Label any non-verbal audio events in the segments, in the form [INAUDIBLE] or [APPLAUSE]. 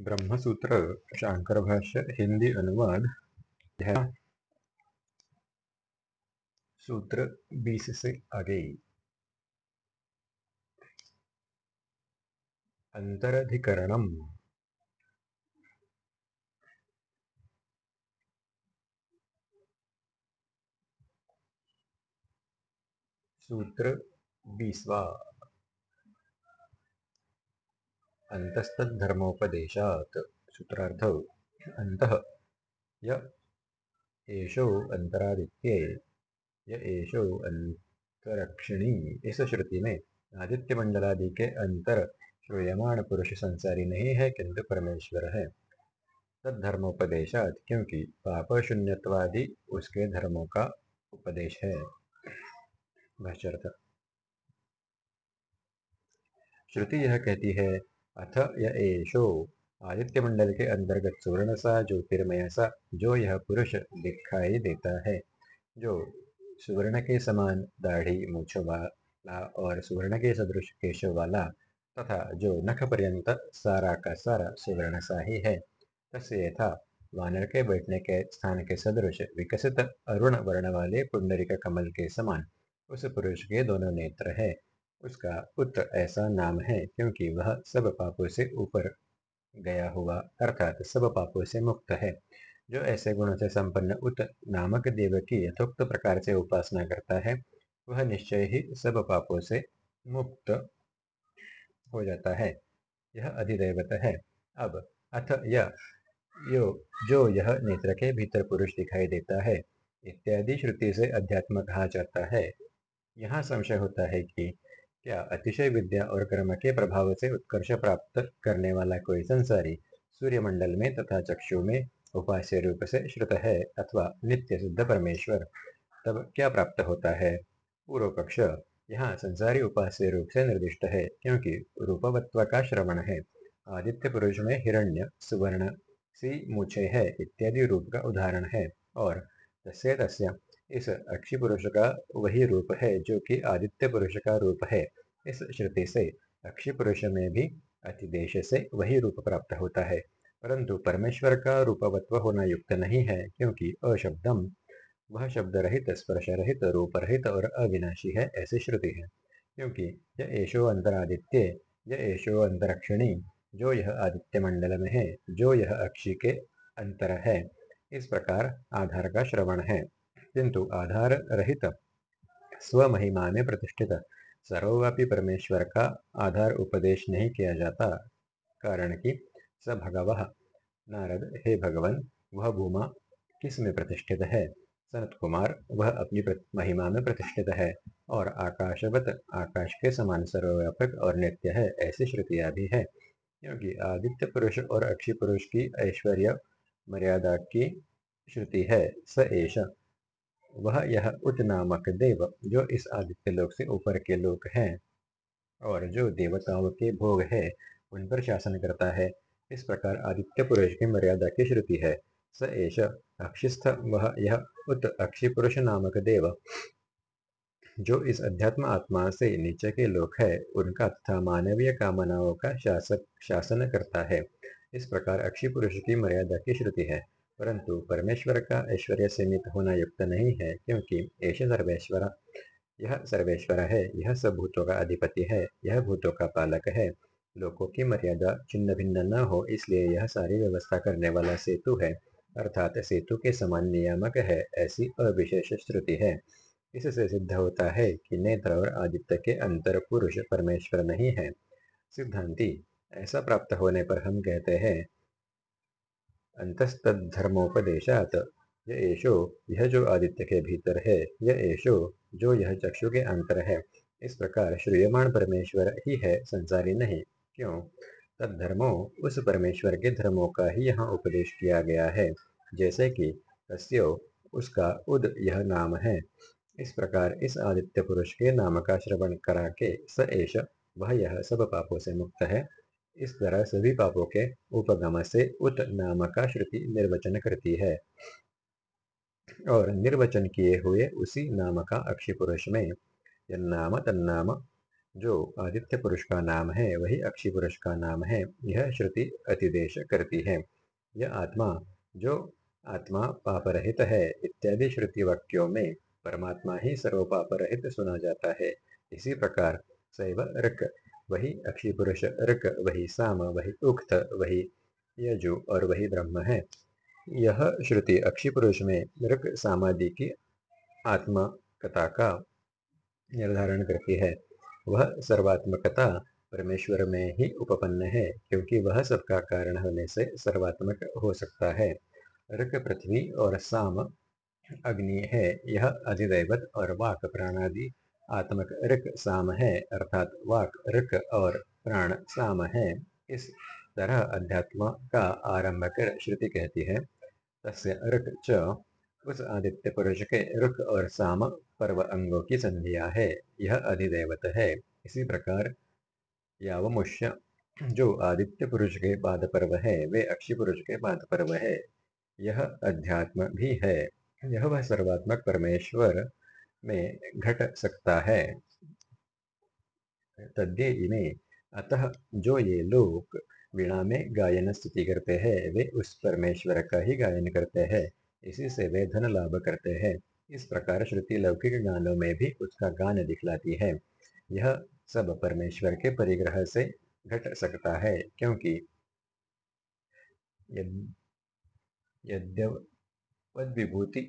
ब्रह्मसूत्र शांकर भाष्य हिंदी अनुवाद सूत्र बीस से आगे। अंतरधिकरणम। सूत्र बीसवा। अंतस्तद्धर्मोपदेशात् सूत्रार्थ अंतः य एषो अंतरादित्ये य एषो अंतरक्षिणी इस श्रुति में आदित्य मंडलादि के अंतर श्रूयमाण पुरुष संसारी नहीं है किंतु परमेश्वर। है तद्धर्मोपदेशात क्योंकि पाप शून्यवादी उसके धर्मों का उपदेश है। श्रुति यह कहती है अथ य आदित्य मंडल के अंतर्गत सुवर्ण सा, ज्योतिर्मय सा, जो यह पुरुष दिखाई देता है। जो सुवर्ण के समान दाढ़ी मूछ वाला और सुवर्ण के सदृश केशव वाला तथा जो नख पर्यंत सारा का सारा सुवर्ण सा ही है। तस्य वानर के बैठने के स्थान के सदृश विकसित अरुण वर्ण वाले पुंडरिक कमल के समान उस पुरुष के दोनों नेत्र है। उसका उत ऐसा नाम है क्योंकि वह सब पापों से ऊपर गया हुआ, अर्थात सब पापों से मुक्त है। जो ऐसे गुणों से संपन्न उत नामक देव की यथोक्त प्रकार से उपासना करता है, वह निश्चय ही सब पापों से मुक्त हो जाता है। यह अधिदेवत है। अब अथ यह यो, जो यह नेत्र के भीतर पुरुष दिखाई देता है, इत्यादि श्रुति से अध्यात्म कहा जाता है? यहाँ संशय होता है कि क्या अतिशय विद्या और कर्म के प्रभाव से उत्कर्ष प्राप्त करने वाला कोई संसारी सूर्यमंडल में तथा चक्षु में उपास्य रूप से श्रुत है अथवा नित्य सिद्ध परमेश्वर, तब क्या प्राप्त होता है? पूर्व पक्ष, यहाँ संसारी उपास्य रूप से निर्दिष्ट है, क्योंकि रूपवत्व का श्रवण है। आदित्य पुरुष में हिरण्य, सुवर्ण, सी मुछे है इत्यादि रूप का उदाहरण है, और तस्य तस्य इस अक्षी पुरुष का वही रूप है, जो कि आदित्य पुरुष का रूप है। इस श्रुति से अक्षी पुरुष में भी अतिदेश से वही रूप प्राप्त होता है। परंतु परमेश्वर का रूपवत्व होना युक्त नहीं है, क्योंकि अशब्दम, वह शब्द रहित स्पर्श रहित रूप रहित और अविनाशी है, ऐसी श्रुति है। क्योंकि यह एशो अंतरादित्य यह एशो अंतरक्षिणी, जो यह आदित्य मंडल में है, जो यह अक्षी के अंतर है। इस प्रकार आधार का श्रवण है। किंतु आधार रहित स्वमहिमा में प्रतिष्ठित। सर्वव्यापी परमेश्वर का आधार उपदेश नहीं किया जाता, कारण कि स भगव। नारद, हे भगवान, वह भूमा किसमें प्रतिष्ठित है? सनत कुमार, वह अपनी महिमा में प्रतिष्ठित है और आकाशवत, आकाश के समान सर्वव्यापक और नित्य है, ऐसी श्रुतियाँ भी है। क्योंकि आदित्य पुरुष और अक्षी पुरुष की ऐश्वर्य मर्यादा की श्रुति है, स एश वह यह उच्च नामक देव जो इस आदित्य लोक से ऊपर के लोक हैं और जो देवताओं के भोग है, उन पर शासन करता है। इस प्रकार आदित्य पुरुष की मर्यादा की श्रुति है। स एष अक्षिस्थ, वह यह उत अक्षी पुरुष नामक देव। जो इस अध्यात्म आत्मा से नीचे के लोक है, उनका तथा मानवीय कामनाओं का शासक, शासन करता है। इस प्रकार अक्षी पुरुष की मर्यादा की श्रुति है। परंतु परमेश्वर का ऐश्वर्य सीमित होना युक्त नहीं है, क्योंकि ऐश सर्वेश्वर, यह सर्वेश्वर है, यह सब भूतों का अधिपति है, यह भूतों का पालक है। लोगों की मर्यादा छिन्न भिन्न न हो, इसलिए यह सारी व्यवस्था करने वाला सेतु है, अर्थात सेतु के समान नियामक है, ऐसी अविशेष श्रुति है। इससे सिद्ध होता है कि नेत्र और आदित्य के अंतर पुरुष परमेश्वर नहीं है। सिद्धांति, ऐसा प्राप्त होने पर हम कहते हैं अंतस्तधर्मोपदेशात यह एशो यह जो आदित्य के भीतर है यह एशो जो यह चक्षु के अंतर है। इस प्रकार श्रूयमाण परमेश्वर ही है, संसारी नहीं। क्यों? तद्धर्मो उस परमेश्वर के धर्मों का ही यहाँ उपदेश किया गया है। जैसे कि तस्यो उसका उद यह नाम है। इस प्रकार इस आदित्य पुरुष के नाम का श्रवण करा के स एश वह यह सब पापों से मुक्त है। इस तरह सभी पापों के उपगम से उत नाम का श्रुति निर्वचन करती है। और निर्वचन किए हुए उसी नाम का अक्षय पुरुष में नाम तन्नाम, जो आदित्य पुरुष का नाम है, वही अक्षी पुरुष का नाम है, यह श्रुति अतिदेश करती है। यह आत्मा, जो आत्मा पाप रहित है, इत्यादि श्रुति वाक्यों में परमात्मा ही सर्व पाप रहित सुना जाता है। इसी प्रकार सैव ऋक वही अक्षी पुरुष ऋक, वही साम, वही उक्त, वही यजु और वही ब्रह्म है। यह श्रुति अक्षी पुरुष में ऋक सामादि की आत्मकता का निर्धारण करती है। वह सर्वात्मकता परमेश्वर में ही उपपन्न है, क्योंकि वह सबका कारण होने से सर्वात्मक हो सकता है। ऋक पृथ्वी और साम अग्नि है, यह अधिदैवत और वाक प्राणादि आत्मक ऋक साम है अर्थात वाक, ऋक और प्राण साम है। इस तरह अध्यात्म का आरंभ कर श्रुति कहती है, तस्य ऋक च उस आदित्य पुरुष के रुख और साम पर्व अंगों की संधिया है, यह अधिदेवत है। इसी प्रकार यावमुष्य, जो आदित्य पुरुष के पाद पर्व है, वे अक्षी पुरुष के पाद पर्व है। यह अध्यात्म भी है। यह वह सर्वात्मक परमेश्वर में घट सकता है। तद्य इमे अतः जो ये लोग वीणा में गायन स्तुति करते हैं, वे उस परमेश्वर का ही गायन करते हैं। इसी से वे धन लाभ करते हैं। इस प्रकार श्रुति लौकिक गानों में भी उसका गान दिखलाती है। यह सब परमेश्वर के परिग्रह से घट सकता है, क्योंकि यद्यवद विभूति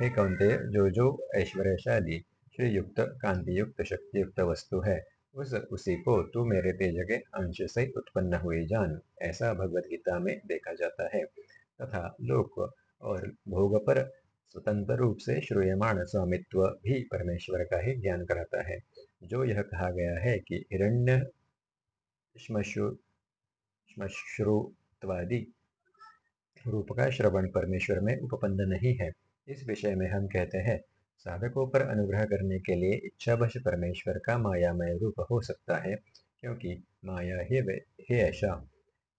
हे कौंते जो जो ऐश्वर्यशाली, श्रीयुक्त कांति युक्त शक्ति युक्त वस्तु है। उस, उसी को तू मेरे तेज के अंश से उत्पन्न हुई जान, ऐसा भगवत गीता में देखा जाता है। तथा लोक और भोग पर स्वतंत्र रूप से श्रूयमाण स्वामित्व भी परमेश्वर का ही ज्ञान कराता है। जो यह कहा गया है कि हिरण्य श्मश्रुत्वादि रूप का श्रवण परमेश्वर में उपपन्न नहीं है। इस विषय में हम कहते हैं, साधकों पर अनुग्रह करने के लिए इच्छावश परमेश्वर का मायामय रूप हो सकता है, क्योंकि माया ही ही ऐसा।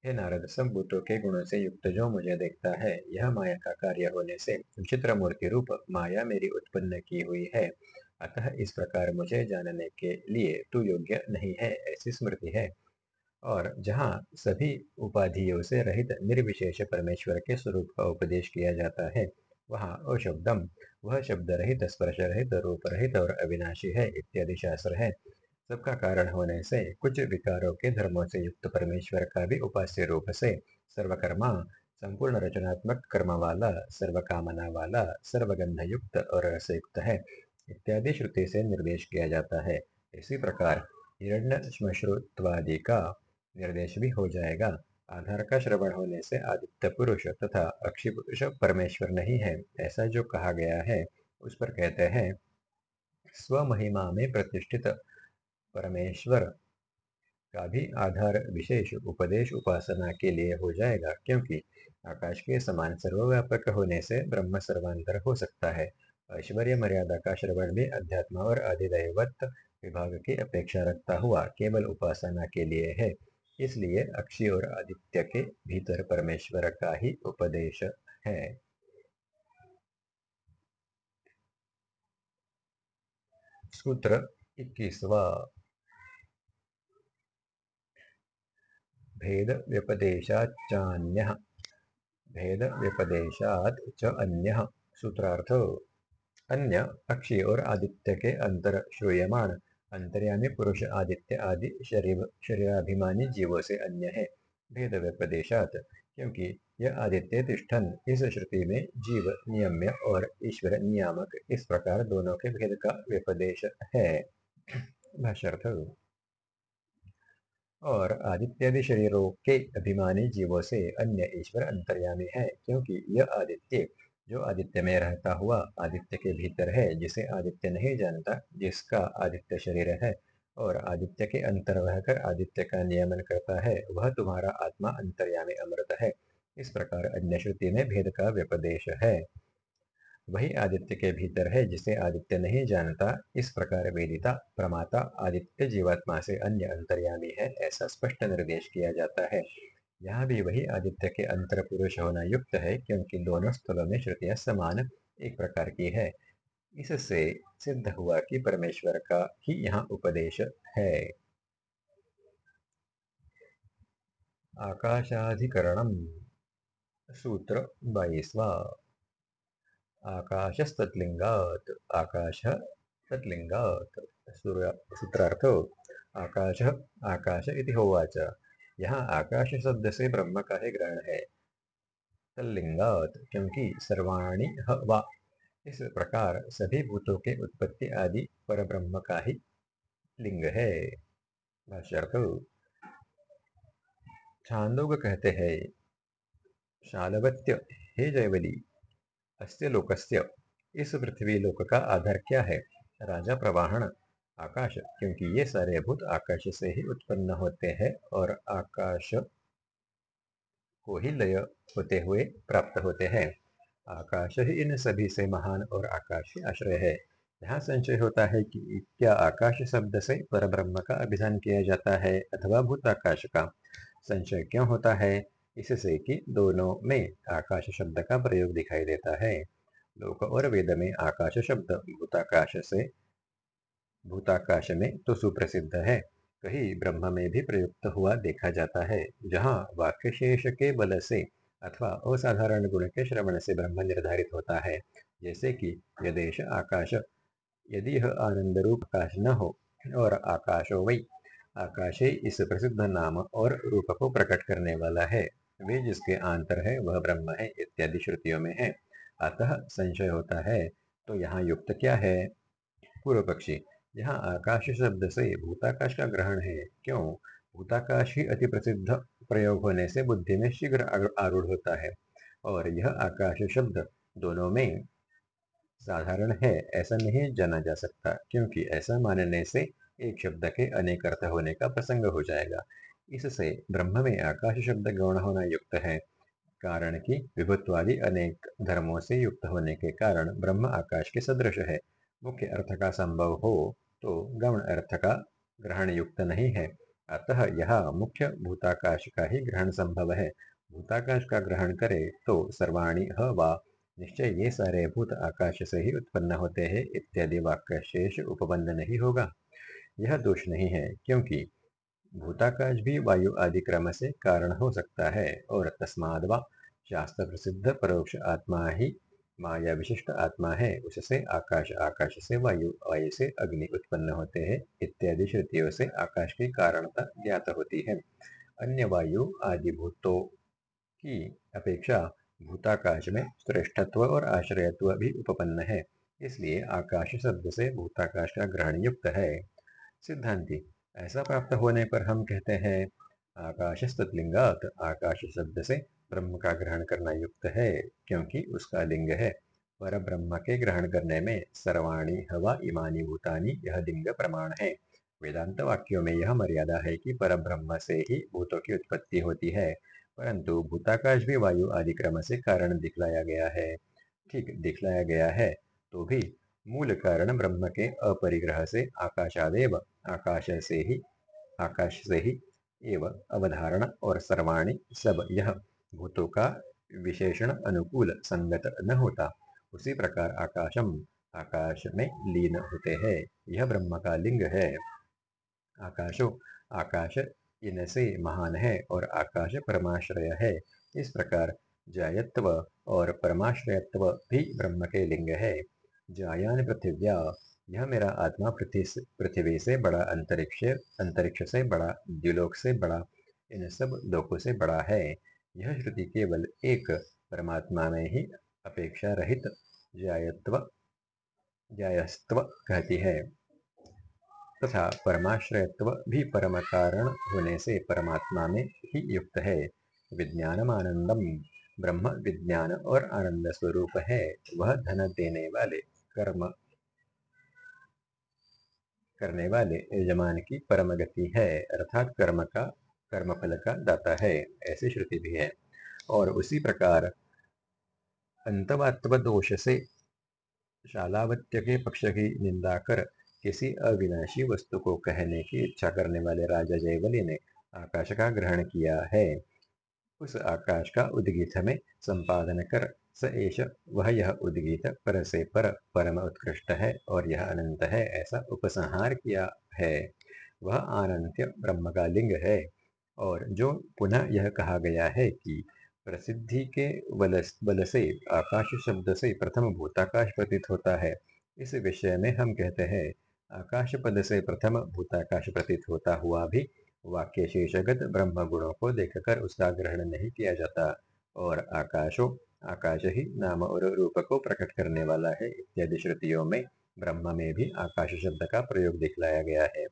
हे नारद, सब भूतों के गुणों से युक्त जो मुझे देखता है, यह माया का कार्य होने से विचित्र मूर्ति रूप माया मेरी उत्पन्न की हुई है। अतः इस प्रकार मुझे जानने के लिए तू योग्य नहीं है, ऐसी स्मृति है। और जहाँ सभी उपाधियों से रहित निर्विशेष परमेश्वर के स्वरूप का उपदेश किया जाता है वहाँ अशब्दम वह शब्द रहित स्पर्श रहित रूप रहित और अविनाशी है इत्यादि शास्त्र है। सबका कारण होने से कुछ विकारों के धर्मों से युक्त परमेश्वर का भी उपास्य रूप से सर्वकर्मा, संपूर्ण रचनात्मक कर्म वाला सर्व कामना वाला सर्वगंध युक्त और रसयुक्त है इत्यादि श्रुति से निर्देश किया जाता है। इसी प्रकार हिरण्य श्मश्रुत्वादि का निर्देश भी हो जाएगा। आधार का श्रवण होने से आदित्य पुरुष तथा अक्षी पुरुष परमेश्वर नहीं है, ऐसा जो कहा गया है, उस पर कहते हैं, स्वमहिमा में प्रतिष्ठित परमेश्वर का भी आधार विशेष उपदेश उपासना के लिए हो जाएगा, क्योंकि आकाश के समान सर्वव्यापक होने से ब्रह्म सर्वांतर हो सकता है। ऐश्वर्य मर्यादा का श्रवण भी अध्यात्म और अधिदैवत विभाग की अपेक्षा रखता हुआ केवल उपासना के लिए है। इसलिए अक्षी और आदित्य के भीतर परमेश्वर का ही उपदेश है। सूत्र इक्कीसवा। भेद व्यपदेशाच्चान्यः भेद व्यपदेशात च अन्य। सूत्रार्थ। अन्य अक्षी और आदित्य के अंतर श्रूयमाण अंतर्यामी पुरुष आदित्य आदि शरीर, शरीराभिमानी जीवों से अन्य है। भेद व्यपदेशात क्योंकि यह आदित्य तिष्ठन, इस श्रुति में जीव नियम्य और ईश्वर नियामक, इस प्रकार दोनों के भेद का व्यपदेश है। और आदित्यादि शरीरों के अभिमानी जीवों से अन्य ईश्वर अंतर्यामी है, क्योंकि यह आदित्य जो आदित्य में रहता हुआ आदित्य के भीतर है, जिसे आदित्य नहीं जानता, जिसका आदित्य शरीर है और आदित्य के अंतर रहकर आदित्य का नियमन करता है, वह तुम्हारा आत्मा अंतर्यामी अमृत है। इस प्रकार अन्य श्रुति में भेद का व्यपदेश है। वही आदित्य के भीतर है, जिसे आदित्य नहीं जानता, इस प्रकार वेदिता, प्रमाता, आदित्य जीवात्मा से अन्य अंतर्यामी है, ऐसा स्पष्ट निर्देश किया जाता है। यहाँ भी वही आदित्य के अंतर पुरुष होना युक्त है क्योंकि दोनों स्थलों में श्रुतियाँ समान एक प्रकार की है। इससे सिद्ध हुआ कि परमेश्वर का ही यहाँ उपदेश है। आकाशाधिकरणम सूत्र बाईसवा आकाशस्तत्लिंगात्। आकाश तत्लिंगात् सूत्रार्थ। आकाश आकाश इति होवाच। यहाँ आकाश शब्द से ब्रह्म का ही ग्रहण है। तल्लिंगात, क्योंकि सर्वाणी वा। इस प्रकार सभी भूतों के उत्पत्ति आदि पर ब्रह्म का ही लिंग है। छांदोग कहते हैं, शालवत्य, हे जयवली अस्य लोकस्य, इस पृथ्वी लोक का आधार क्या है? राजा प्रवाहन आकाश, क्योंकि ये सारे भूत आकाश से ही उत्पन्न होते हैं और आकाश को ही लय होते हुए प्राप्त होते हैं। आकाश ही इन सभी से महान और आकाश ही आश्रय है। यहाँ संशय होता है कि क्या आकाश शब्द से पर ब्रह्म का अभिधान किया जाता है अथवा भूत आकाश का? संशय क्यों होता है? इससे कि दोनों में आकाश शब्द का प्रयोग दिखाई देता है। लोक और वेद में आकाश शब्द भूताकाश से भूताकाश में तो सुप्रसिद्ध है। कहीं ब्रह्म में भी प्रयुक्त हुआ देखा जाता है, जहाँ वाक्य शेष के बल से अथवा असाधारण गुण के श्रवण से ब्रह्म निर्धारित होता है। जैसे कि, यदेश आकाश, यदि यह आनंद रूप आकाश न हो, और आकाशो वही आकाशे इस प्रसिद्ध नाम और रूप को प्रकट करने वाला है। वे जिसके आंतर है, वह ब्रह्म है, इत्यादि श्रुतियों में है। अतः संशय होता है तो यहाँ युक्त क्या है? पूर्व पक्षी यहाँ आकाश शब्द से भूताकाश का ग्रहण है। क्यों? भूताकाश ही अति प्रसिद्ध प्रयोग होने से बुद्धि में शीघ्र आरूढ़ होता है। और यह आकाश शब्द दोनों में साधारण है, ऐसा नहीं जाना जा सकता, क्योंकि ऐसा मानने से एक शब्द के अनेक अर्थ होने का प्रसंग हो जाएगा। इससे ब्रह्म में आकाश शब्द गौण होना युक्त है, कारण कि विभुत्वादि अनेक धर्मों से युक्त होने के कारण ब्रह्म आकाश के सदृश है। मुख्य अर्थ का संभव हो तो गौण अर्थ का ग्रहण युक्त नहीं है। अतः यह मुख्य भूताकाश का ही ग्रहण संभव है। भूताकाश का ग्रहण करे तो सर्वाणी ह वा। निश्चय ये सारे भूत आकाश से ही उत्पन्न होते हैं, इत्यादि वाक्य शेष उपबंध नहीं होगा। यह दोष नहीं है, क्योंकि भूताकाश भी वायु आदि क्रम से कारण हो सकता है, और तस्माद व शास्त्र प्रसिद्ध परोक्ष आत्मा ही माया विशिष्ट आत्मा है, उससे आकाश आकाश से वायु वायु से अग्नि उत्पन्न होते हैं, इत्यादि श्रुतियों से आकाश की कारणता ज्ञात होती है। अन्य वायु आदि भूतों की अपेक्षा भूताकाश में श्रेष्ठत्व और आश्रयत्व भी उपपन्न है, इसलिए आकाश शब्द से भूताकाश का ग्रहण युक्त है। सिद्धांति, ऐसा प्राप्त होने पर हम कहते हैं आकाश स्तलिंगात आकाश शब्द से ब्रह्म का ग्रहण करना युक्त है, क्योंकि उसका लिंग है। पर ब्रह्म के ग्रहण करने में सर्वाणी, हवा, इमानी, भूतानी, यह लिंग प्रमाण है। वेदांत वाक्यों में यह मर्यादा है कि पर ब्रह्म से ही भूतों की उत्पत्ति होती है, परंतु भूताकाश भी वायु आदि क्रम से कारण दिखलाया गया है। ठीक दिखलाया गया है तो भी मूल कारण ब्रह्म के अपरिग्रह से आकाशादेव, आकाश से ही, आकाश से ही एवं अवधारणा और सर्वाणी सब यह भूतों का विशेषण अनुकूल संगत न होता। उसी प्रकार आकाशम, आकाश में लीन होते हैं। यह ब्रह्म का लिंग है। आकाशो, आकाश इनसे महान है और आकाश परमाश्रय है। इस प्रकार जायत्व और परमाश्रयत्व भी ब्रह्म के लिंग है। जायान पृथिव्या, यह मेरा आत्मा पृथ्वी से बड़ा, अंतरिक्ष अंतरिक्ष से बड़ा, द्विलोक से बड़ा, इन सब लोकों से बड़ा है। यह श्रुति केवल एक परमात्मा में ही अपेक्षा रहित जायत्व, जायस्त्व कहती है। तथा परमाश्रयत्व भी परम कारण होने से परमात्मा में ही युक्त है। विज्ञानम आनंदम ब्रह्म विज्ञान और आनंद स्वरूप है। वह धन देने वाले कर्म, करने वाले यजमान की परम गति है। अर्थात कर्म का कर्मफल का दाता है, ऐसी श्रुति भी है। और उसी प्रकार अंतवात्व दोष से शालावत्य के पक्ष की निंदा कर किसी अविनाशी वस्तु को कहने की इच्छा करने वाले राजा जयवली ने आकाश का ग्रहण किया है। उस आकाश का उद्गीत में संपादन कर स एष वह यह उद्गीत पर से पर परम उत्कृष्ट है और यह अनंत है, ऐसा उपसंहार किया है। वह अनंत्य ब्रह्म का लिंग है। और जो पुनः यह कहा गया है कि प्रसिद्धि के बल बल से, आकाश शब्द से प्रथम भूताकाश प्रतीत होता है। इस विषय में हम कहते हैं, आकाश पद से प्रथम भूताकाश प्रतीत होता हुआ भी वाक्य शेषगत ब्रह्म गुणों को देखकर उसका ग्रहण नहीं किया जाता और आकाशो, आकाश ही नाम और रूप को प्रकट करने वाला है इत्यादि श्रुतियों में ब्रह्म में भी आकाश शब्द का प्रयोग दिखलाया गया है।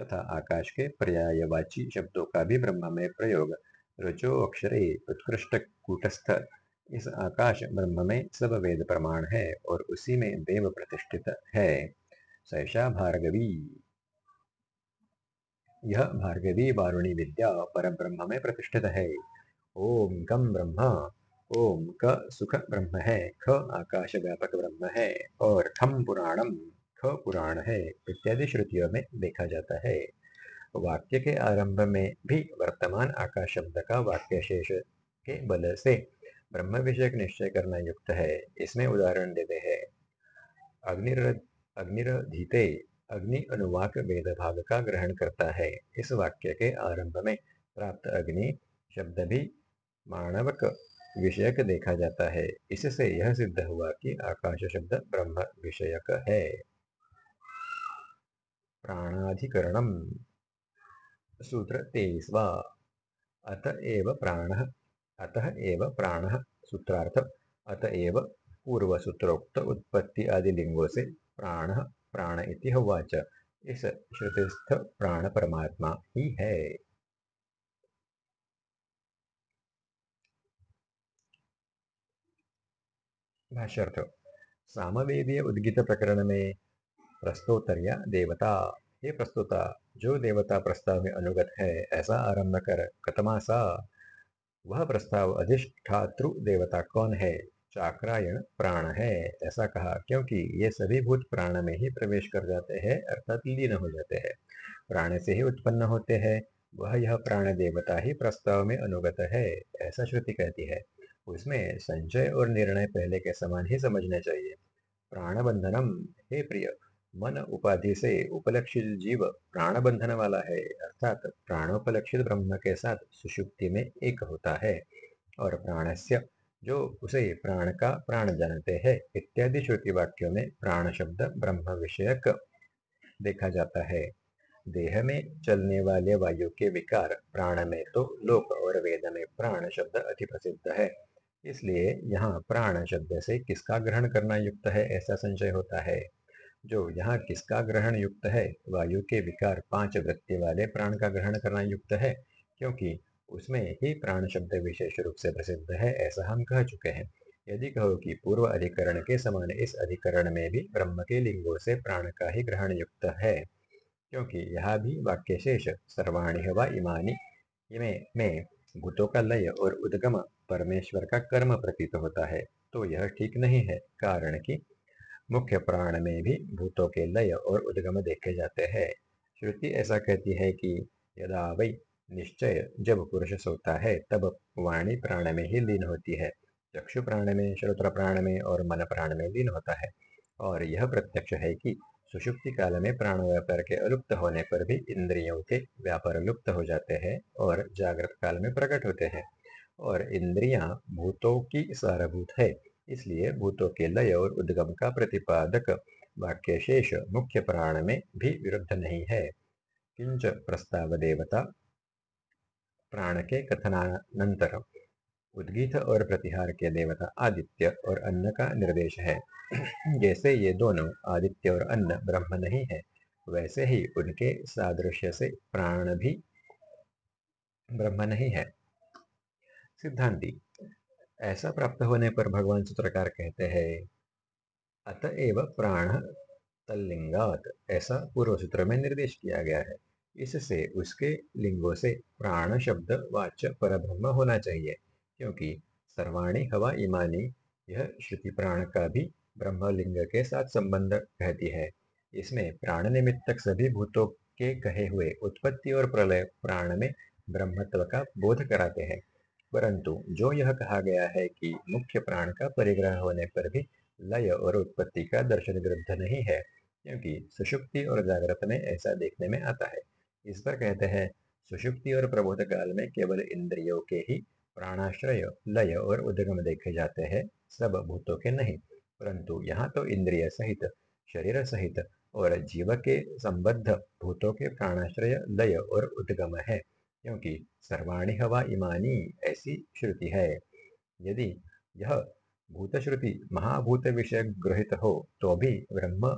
तथा आकाश के पर्यायवाची शब्दों का भी ब्रह्म में प्रयोग। रुचो अक्षरे, उत्कृष्ट कूटस्थ। इस आकाश ब्रह्म में सब वेद प्रमाण है और उसी में देव प्रतिष्ठित है। सैषा भार्गवी। यह भार्गवी वारुणी विद्या पर ब्रह्म में प्रतिष्ठित है। ओम कम ब्रह्म, ओम क सुख ब्रह्म है, ख आकाश व्यापक ब्रह्म है और खम पुराणम। पुराण है, इत्यादि श्रुतियों में देखा जाता है। वाक्य के आरंभ में भी वर्तमान आकाश शब्द का वाक्य शेष के बल से ब्रह्म विषयक निश्चय करना युक्त है। इसमें उदाहरण देते हैं। अग्निर अग्निरधीते अग्नि अनुवाक वेद भाग का ग्रहण करता है। इस वाक्य के आरंभ में प्राप्त अग्नि शब्द भी मानवक विषयक देखा जाता है। इससे यह सिद्ध हुआ कि आकाश शब्द ब्रह्म विषयक है। प्राणाधिकरणम। सूत्र तेईसवा अतएव प्राण। अतः एव प्राण। सूत्रार्थ अतएव पूर्व सूत्रोक्त उत्पत्ति आदि लिंगों से प्राण। प्राण इति होवाच। इस श्रुतिस्थ प्राण परमात्मा ही है। भाष्यर्थ। सामवेदीय उद्गित प्रकरण में प्रस्तोत्तरिया देवता। हे प्रस्तुता, जो देवता प्रस्ताव में अनुगत है, ऐसा आरंभ कर, कतमासा। वह प्रस्ताव अधिष्ठातृ देवता कौन है? चाक्रायण प्राण है, ऐसा कहा, क्योंकि ये सभी भूत प्राण में ही प्रवेश कर जाते हैं, अर्थात लीन हो जाते हैं। प्राण से ही उत्पन्न होते हैं, वह यह प्राण देवता ही प्रस्ताव में अनुगत है, ऐसा श्रुति कहती है। उसमें संचय और निर्णय पहले के समान ही समझना चाहिए। प्राण बंधनम हे प्रिय मन उपाधि से उपलक्षित जीव प्राण बंधन वाला है, अर्थात प्राणोपलक्षित ब्रह्म के साथ सुषुप्ति में एक होता है। और प्राणस्य, जो उसे प्राण का प्राण जानते हैं, इत्यादि श्रुति वाक्यों में प्राण शब्द ब्रह्म विषयक देखा जाता है। देह में चलने वाले वायु के विकार प्राण में तो लोक और वेद में प्राण शब्द अति प्रसिद्ध है। इसलिए यहाँ प्राण शब्द से किसका ग्रहण करना युक्त है, ऐसा संशय होता है। जो यहाँ किसका ग्रहण युक्त है? वायु के विकार पाँच वृत्ति वाले प्राण का ग्रहण करना युक्त है क्योंकि उसमें ही प्राण शब्द विशेष रूप से प्रसिद्ध है ऐसा हम कह चुके हैं। यदि कहो कि पूर्व अधिकरण के समान इस अधिकरण में भी ब्रह्म के लिंगों से प्राण का ही ग्रहण युक्त है क्योंकि यह भी वाक्य शेष सर्वाणी व इमानी में, में भूतों का लय और उद्गम परमेश्वर का कर्म प्रतीत होता है तो यह ठीक नहीं है कारण कि मुख्य प्राण में भी भूतों के लय और उद्गम देखे जाते हैं। श्रुति ऐसा कहती है कि, यदा वै निश्चय जब पुरुष सोता है, तब वाणी प्राण में ही लीन होती है। चक्षु प्राण में, श्रोत्र प्राण में और मन प्राण में लीन होता है। और यह प्रत्यक्ष है कि सुषुप्ति काल में प्राण व्यापार के अलुप्त होने पर भी इंद्रियों के व्यापार लुप्त हो जाते हैं और जागृत काल में प्रकट होते हैं। और इंद्रियाँ भूतों की सारभूत है। इसलिए भूतों के लय और उद्गम का प्रतिपादक वाक्य शेष मुख्य प्राण में भी विरुद्ध नहीं है। किंच प्रस्ताव देवता, प्राण के कथनानंतर उद्गीत और प्रतिहार के देवता आदित्य और अन्न का निर्देश है। जैसे ये दोनों आदित्य और अन्न ब्रह्म नहीं है, वैसे ही उनके सादृश्य से प्राण भी ब्रह्म नहीं है। सिद्धांति ऐसा प्राप्त होने पर भगवान सूत्रकार कहते हैं अतएव प्राण तल्लिंगात ऐसा पूर्व सूत्र में निर्देश किया गया है। इससे उसके लिंगों से प्राण शब्द वाच्य पर ब्रह्म होना चाहिए, क्योंकि सर्वाणी हवा इमानी, यह श्रुति प्राण का भी ब्रह्मलिंग के साथ संबंध कहती है। इसमें प्राण निमित्तक सभी भूतों के कहे हुए उत्पत्ति और प्रलय प्राण में ब्रह्मत्व का बोध कराते हैं। परंतु जो यह कहा गया है कि मुख्य प्राण का परिग्रह होने पर भी लय और उत्पत्ति का दर्शन विरुद्ध नहीं है, क्योंकि सुषुप्ति और जागृत में ऐसा देखने में आता है। इस पर कहते हैं, सुषुप्ति और प्रबोध काल में केवल इंद्रियों के ही प्राणाश्रय, लय और उद्गम देखे जाते हैं, सब भूतों के नहीं। परंतु यहाँ तो इंद्रिय सहित, शरीर सहित और जीव के संबद्ध भूतों के प्राणाश्रय, लय और उद्गम है। क्योंकि सर्वाणी हवा इमानी ऐसी श्रुति है। यदि यह भूत श्रुति महाभूत विषय गृहित हो तो भी ब्रह्म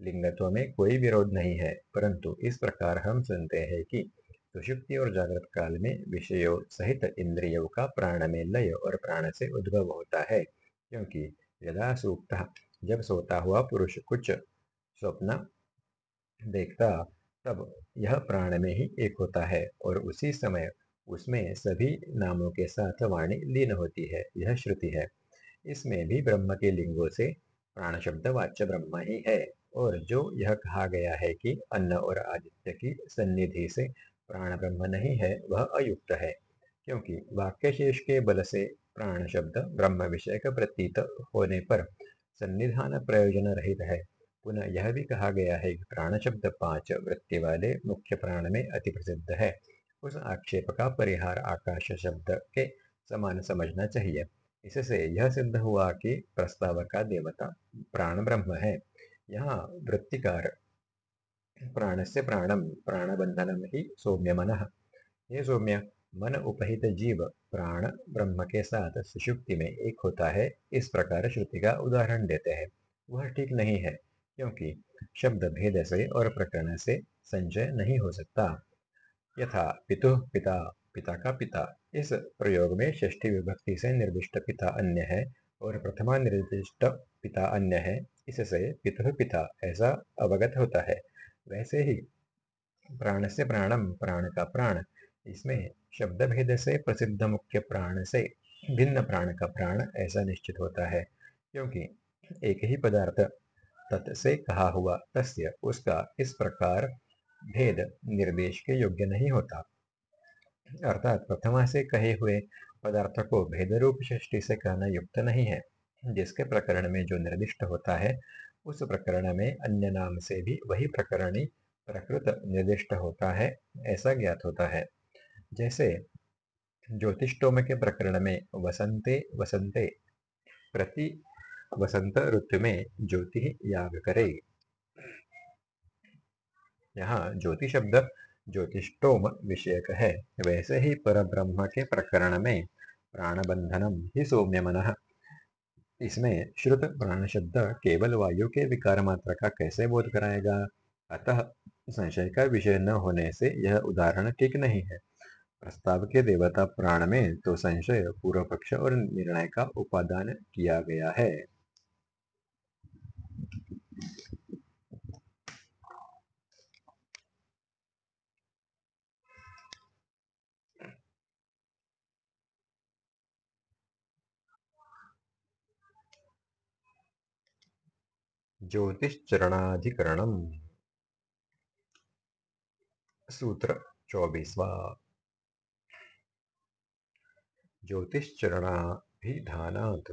लिंगत्व में कोई विरोध नहीं है। परंतु इस प्रकार हम सुनते हैं कि सुषुप्ति और जागृत काल में विषयों सहित इंद्रियों का प्राण में लय और प्राण से उद्भव होता है। क्योंकि यदा सूक्ता जब सोता हुआ पुरुष कुछ स्वप्न देखता तब यह प्राण में ही एक होता है और उसी समय उसमें सभी नामों के साथ वाणी लीन होती है, यह श्रुति है। इसमें भी ब्रह्म के लिंगों से प्राण शब्द वाच्य ब्रह्म ही है और जो यह कहा गया है कि अन्न और आदित्य की सन्निधि से प्राण ब्रह्म नहीं है, वह अयुक्त है, क्योंकि वाक्य शेष के बल से प्राण शब्द ब्रह्म विषय का प्रतीत होने पर सन्निधान प्रयोजन रहित है। पुनः यह भी कहा गया है कि प्राण शब्द पाँच वृत्ति वाले मुख्य प्राण में अति प्रसिद्ध है। उस आक्षेप का परिहार आकाश शब्द के समान समझना चाहिए। इससे यह सिद्ध हुआ कि प्रस्ताव का देवता प्राण ब्रह्म है। यहाँ वृत्तिकार प्राण से प्राणम प्राण बंधनम ही सौम्य मन। ये सौम्य, मन उपहित जीव प्राण ब्रह्म के साथ सुषुप्ति में एक होता है। इस प्रकार श्रुति का उदाहरण देते हैं। वह ठीक नहीं है। क्योंकि शब्द भेद से और प्रकरण से संचय नहीं हो सकता। यथा पितु पिता पिता का पिता। इस प्रयोग में षष्ठी विभक्ति से निर्दिष्ट पिता अन्य है और प्रथमा निर्दिष्ट पिता अन्य है। इससे पितु पिता ऐसा अवगत होता है। वैसे ही प्राण से प्राणम, प्राण का प्राण। इसमें शब्द भेद से प्रसिद्ध मुख्य प्राण से भिन्न प्राण का प्राण ऐसा निश्चित होता है। क्योंकि एक ही पदार्थ तत् से कहा हुआ तस्य उसका इस प्रकार भेद निर्देश के योग्य नहीं होता। अर्थात प्रथमा से कहे हुए पदार्थ को भेद रूप सृष्टि से कहना युक्त नहीं है। जिसके प्रकरण में जो निर्दिष्ट होता है, उस प्रकरण में अन्य नाम से भी वही प्रकरणी प्रकृत निर्दिष्ट होता है, ऐसा ज्ञात होता है। जैसे ज्योतिषोम के प्रकरण में वसंते वसंते प्रति वसंत ऋतु में ज्योति याग करे यहाँ ज्योति शब्द ज्योतिषोम विषयक है। वैसे ही पर ब्रह्म के प्रकरण में प्राणबंधनम ही सौम्य मन। इसमें श्रुत प्राण शब्द केवल वायु के विकार मात्र का कैसे बोध कराएगा? अतः संशय का विषय न होने से यह उदाहरण ठीक नहीं है। प्रस्ताव के देवता प्राण में तो संशय पूर्व पक्ष और निर्णय का उपादान किया गया है। ज्योतिश्चरणाधिकरणम। सूत्र चौबीसवा ज्योतिश्चरणाभिधानात्।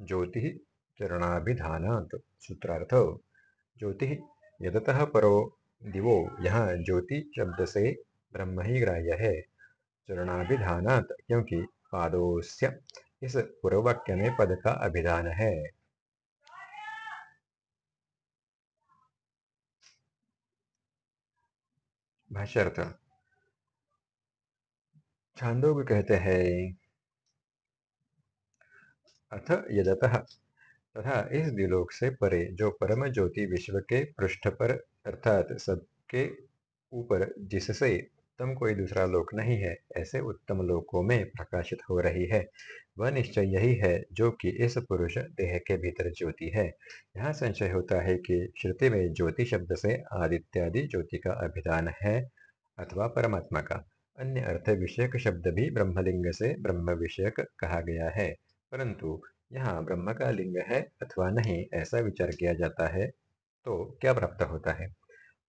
ज्योति चरणाभिधानात् सूत्रार्थ। ज्योति यदतः परो दिवो यहाँ ज्योति शब्द से ब्रह्म ही ग्राह्य। है चरणाभिधानात् क्योंकि पादोस्य इस पूर्ववाक्य में पद का अभिधान। है भाष्यर्थ छांदोग कहते हैं। अथ यदतः, तथा इस दिलोक से परे, जो परम ज्योति विश्व के पृष्ठ पर, अर्थात सबके ऊपर, जिससे उत्तम कोई दूसरा लोक नहीं है, ऐसे उत्तम लोकों में प्रकाशित हो रही है। वह निश्चय यही है जो कि इस पुरुष देह के भीतर ज्योति है। यहाँ संशय होता है कि श्रुति में ज्योति शब्द से आदित्यादि ज्योति का अभिधान है अथवा परमात्मा का। अन्य अर्थ विषयक शब्द भी ब्रह्मलिंग से ब्रह्म विषयक कहा गया है। परंतु यहाँ ब्रह्म का लिंग है अथवा नहीं ऐसा विचार किया जाता है तो क्या प्राप्त होता है?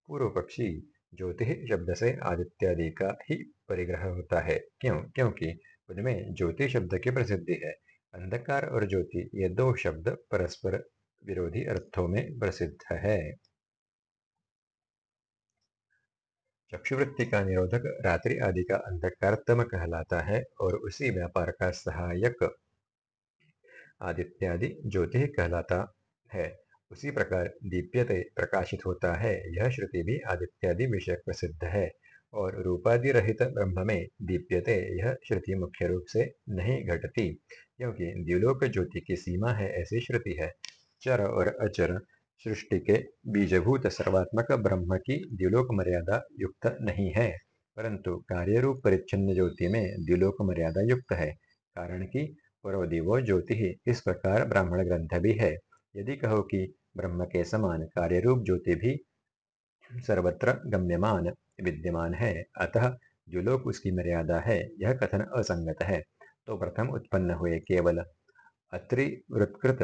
पूर्व पक्षी ज्योति शब्द से आदित्यादि का ही परिग्रह होता है। क्यों? क्योंकि उनमें ज्योति शब्द की प्रसिद्धि है। अंधकार और ज्योति, ये दो शब्द परस्पर विरोधी अर्थों में प्रसिद्ध है। चक्षुवृत्ति का निरोधक रात्रि आदि का अंधकार तम कहलाता है और उसी व्यापार का सहायक आदित्यादि ज्योति कहलाता है। उसी प्रकार दीप्यते प्रकाशित होता है। यह श्रुति भी आदित्यादि विषय प्रसिद्ध है। और रूपादि रहित ब्रह्म में दीप्यते, यह श्रुति मुख्य रूप से नहीं घटती, क्योंकि द्युलोक ज्योति की सीमा है ऐसी श्रुति है। चर और अचर सृष्टि के बीजभूत सर्वात्मक ब्रह्म की द्युलोक मर्यादा युक्त नहीं है, परंतु कार्य रूप परिच्छिन्न ज्योति में द्युलोक मर्यादा युक्त है, कारण की कि परोदिवो ज्योति ही इस प्रकार ब्राह्मण ग्रंथ भी है। यदि कहो कि ब्रह्म के समान कार्य रूप ज्योति भी सर्वत्र गम्यमान विद्यमान है। अतः जो लोग उसकी मर्यादा है, यह कथन असंगत है। तो प्रथम उत्पन्न हुए केवल अत्रिवृत्कृत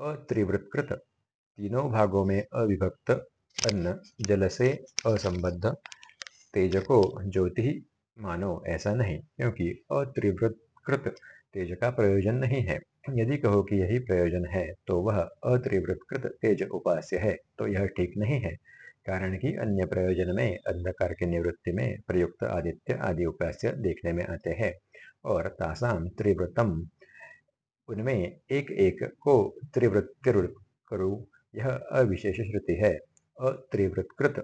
अत्रिवृत्कृत तीनों भागों में अविभक्त, अन्न, जल से असंबद्ध तेज को ज्योति मानो ऐसा नहीं, क्योंकि अत्रिवृत्कृत तेज का प्रयोजन नहीं है। यदि कहो कि यही प्रयोजन है तो वह अत्रिवृत्कृत तेज उपास्य है तो यह ठीक नहीं है। कारण कि अन्य प्रयोजन में, अंधकार की निवृत्ति में प्रयुक्त आदित्य आदि उपास्य देखने में आते हैं। और तासाम त्रिवृतम, उनमें एक एक को त्रिवृत करू यह अविशेष श्रुति है। अत्रिवृतकृत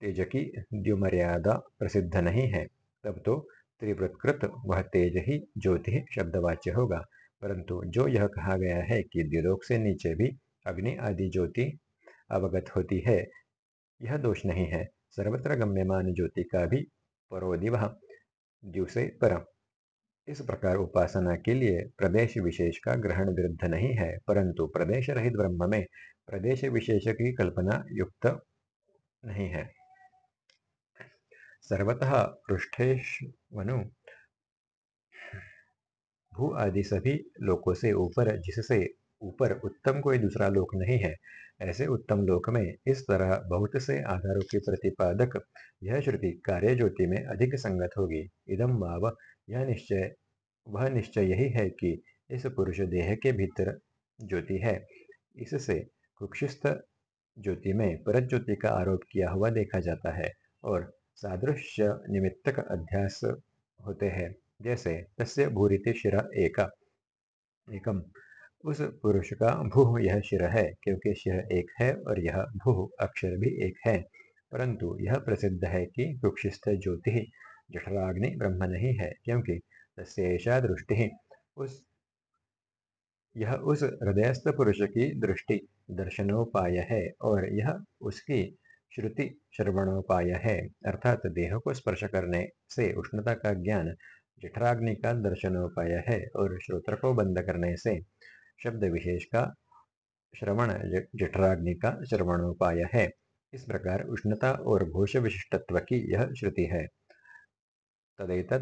तेज की द्युमर्यादा प्रसिद्ध नहीं है। तब तो त्रिवृतकृत, वह तेज ही ज्योति शब्दवाच्य होगा। परंतु जो यह कहा गया है कि द्विलोक से नीचे भी अग्नि आदि ज्योति अवगत होती है यह दोष नहीं है। सर्वत्र गम्यमान ज्योति का भी परोदिव द्यु से पर इस प्रकार उपासना के लिए प्रदेश विशेष का ग्रहण विरुद्ध नहीं है, परंतु प्रदेश रहित ब्रह्म में प्रदेश विशेष की कल्पना युक्त नहीं है। सर्वतः पृष्ठेशवनु भू आदि सभी लोकों से ऊपर, जिससे ऊपर उत्तम कोई दूसरा लोक नहीं है ऐसे उत्तम लोक में इस तरह बहुत से आधारों की प्रतिपादक, यह श्रुति कार्य ज्योति में अधिक संगत होगी। इदम भाव, यह निश्चय, वह निश्चय यही है कि इस पुरुष देह के भीतर ज्योति है। इससे कुक्षिस्थ ज्योति में परत ज्योति का आरोप किया हुआ देखा जाता है और सादृश्य निमित्तक अध्यास होते हैं। जैसे, तस्य भूरिति शिरा एका। एकम उस पुरुष का भू यह शिर है, क्योंकि शिर एक है और यह भू अक्षर भी एक है। परंतु यह प्रसिद्ध है कि वृक्षिस्थ ज्योति जठराग्नि ब्रह्म नहीं है, क्योंकि तस्षा दृष्टि उस यह उस हृदयस्थ पुरुष की दृष्टि दर्शनोपाय है और यह उसकी श्रुति श्रवणोपाय है, अर्थात देह को स्पर्श करने से उष्णता का ज्ञान जठराग्नि का दर्शनोपाय है और श्रोत्र को बंद करने से शब्द विशेष का श्रवण जठराग्नि का श्रवणोपाय है। इस प्रकार उष्णता और घोष विशिष्टत्व की यह श्रुति है। तदेत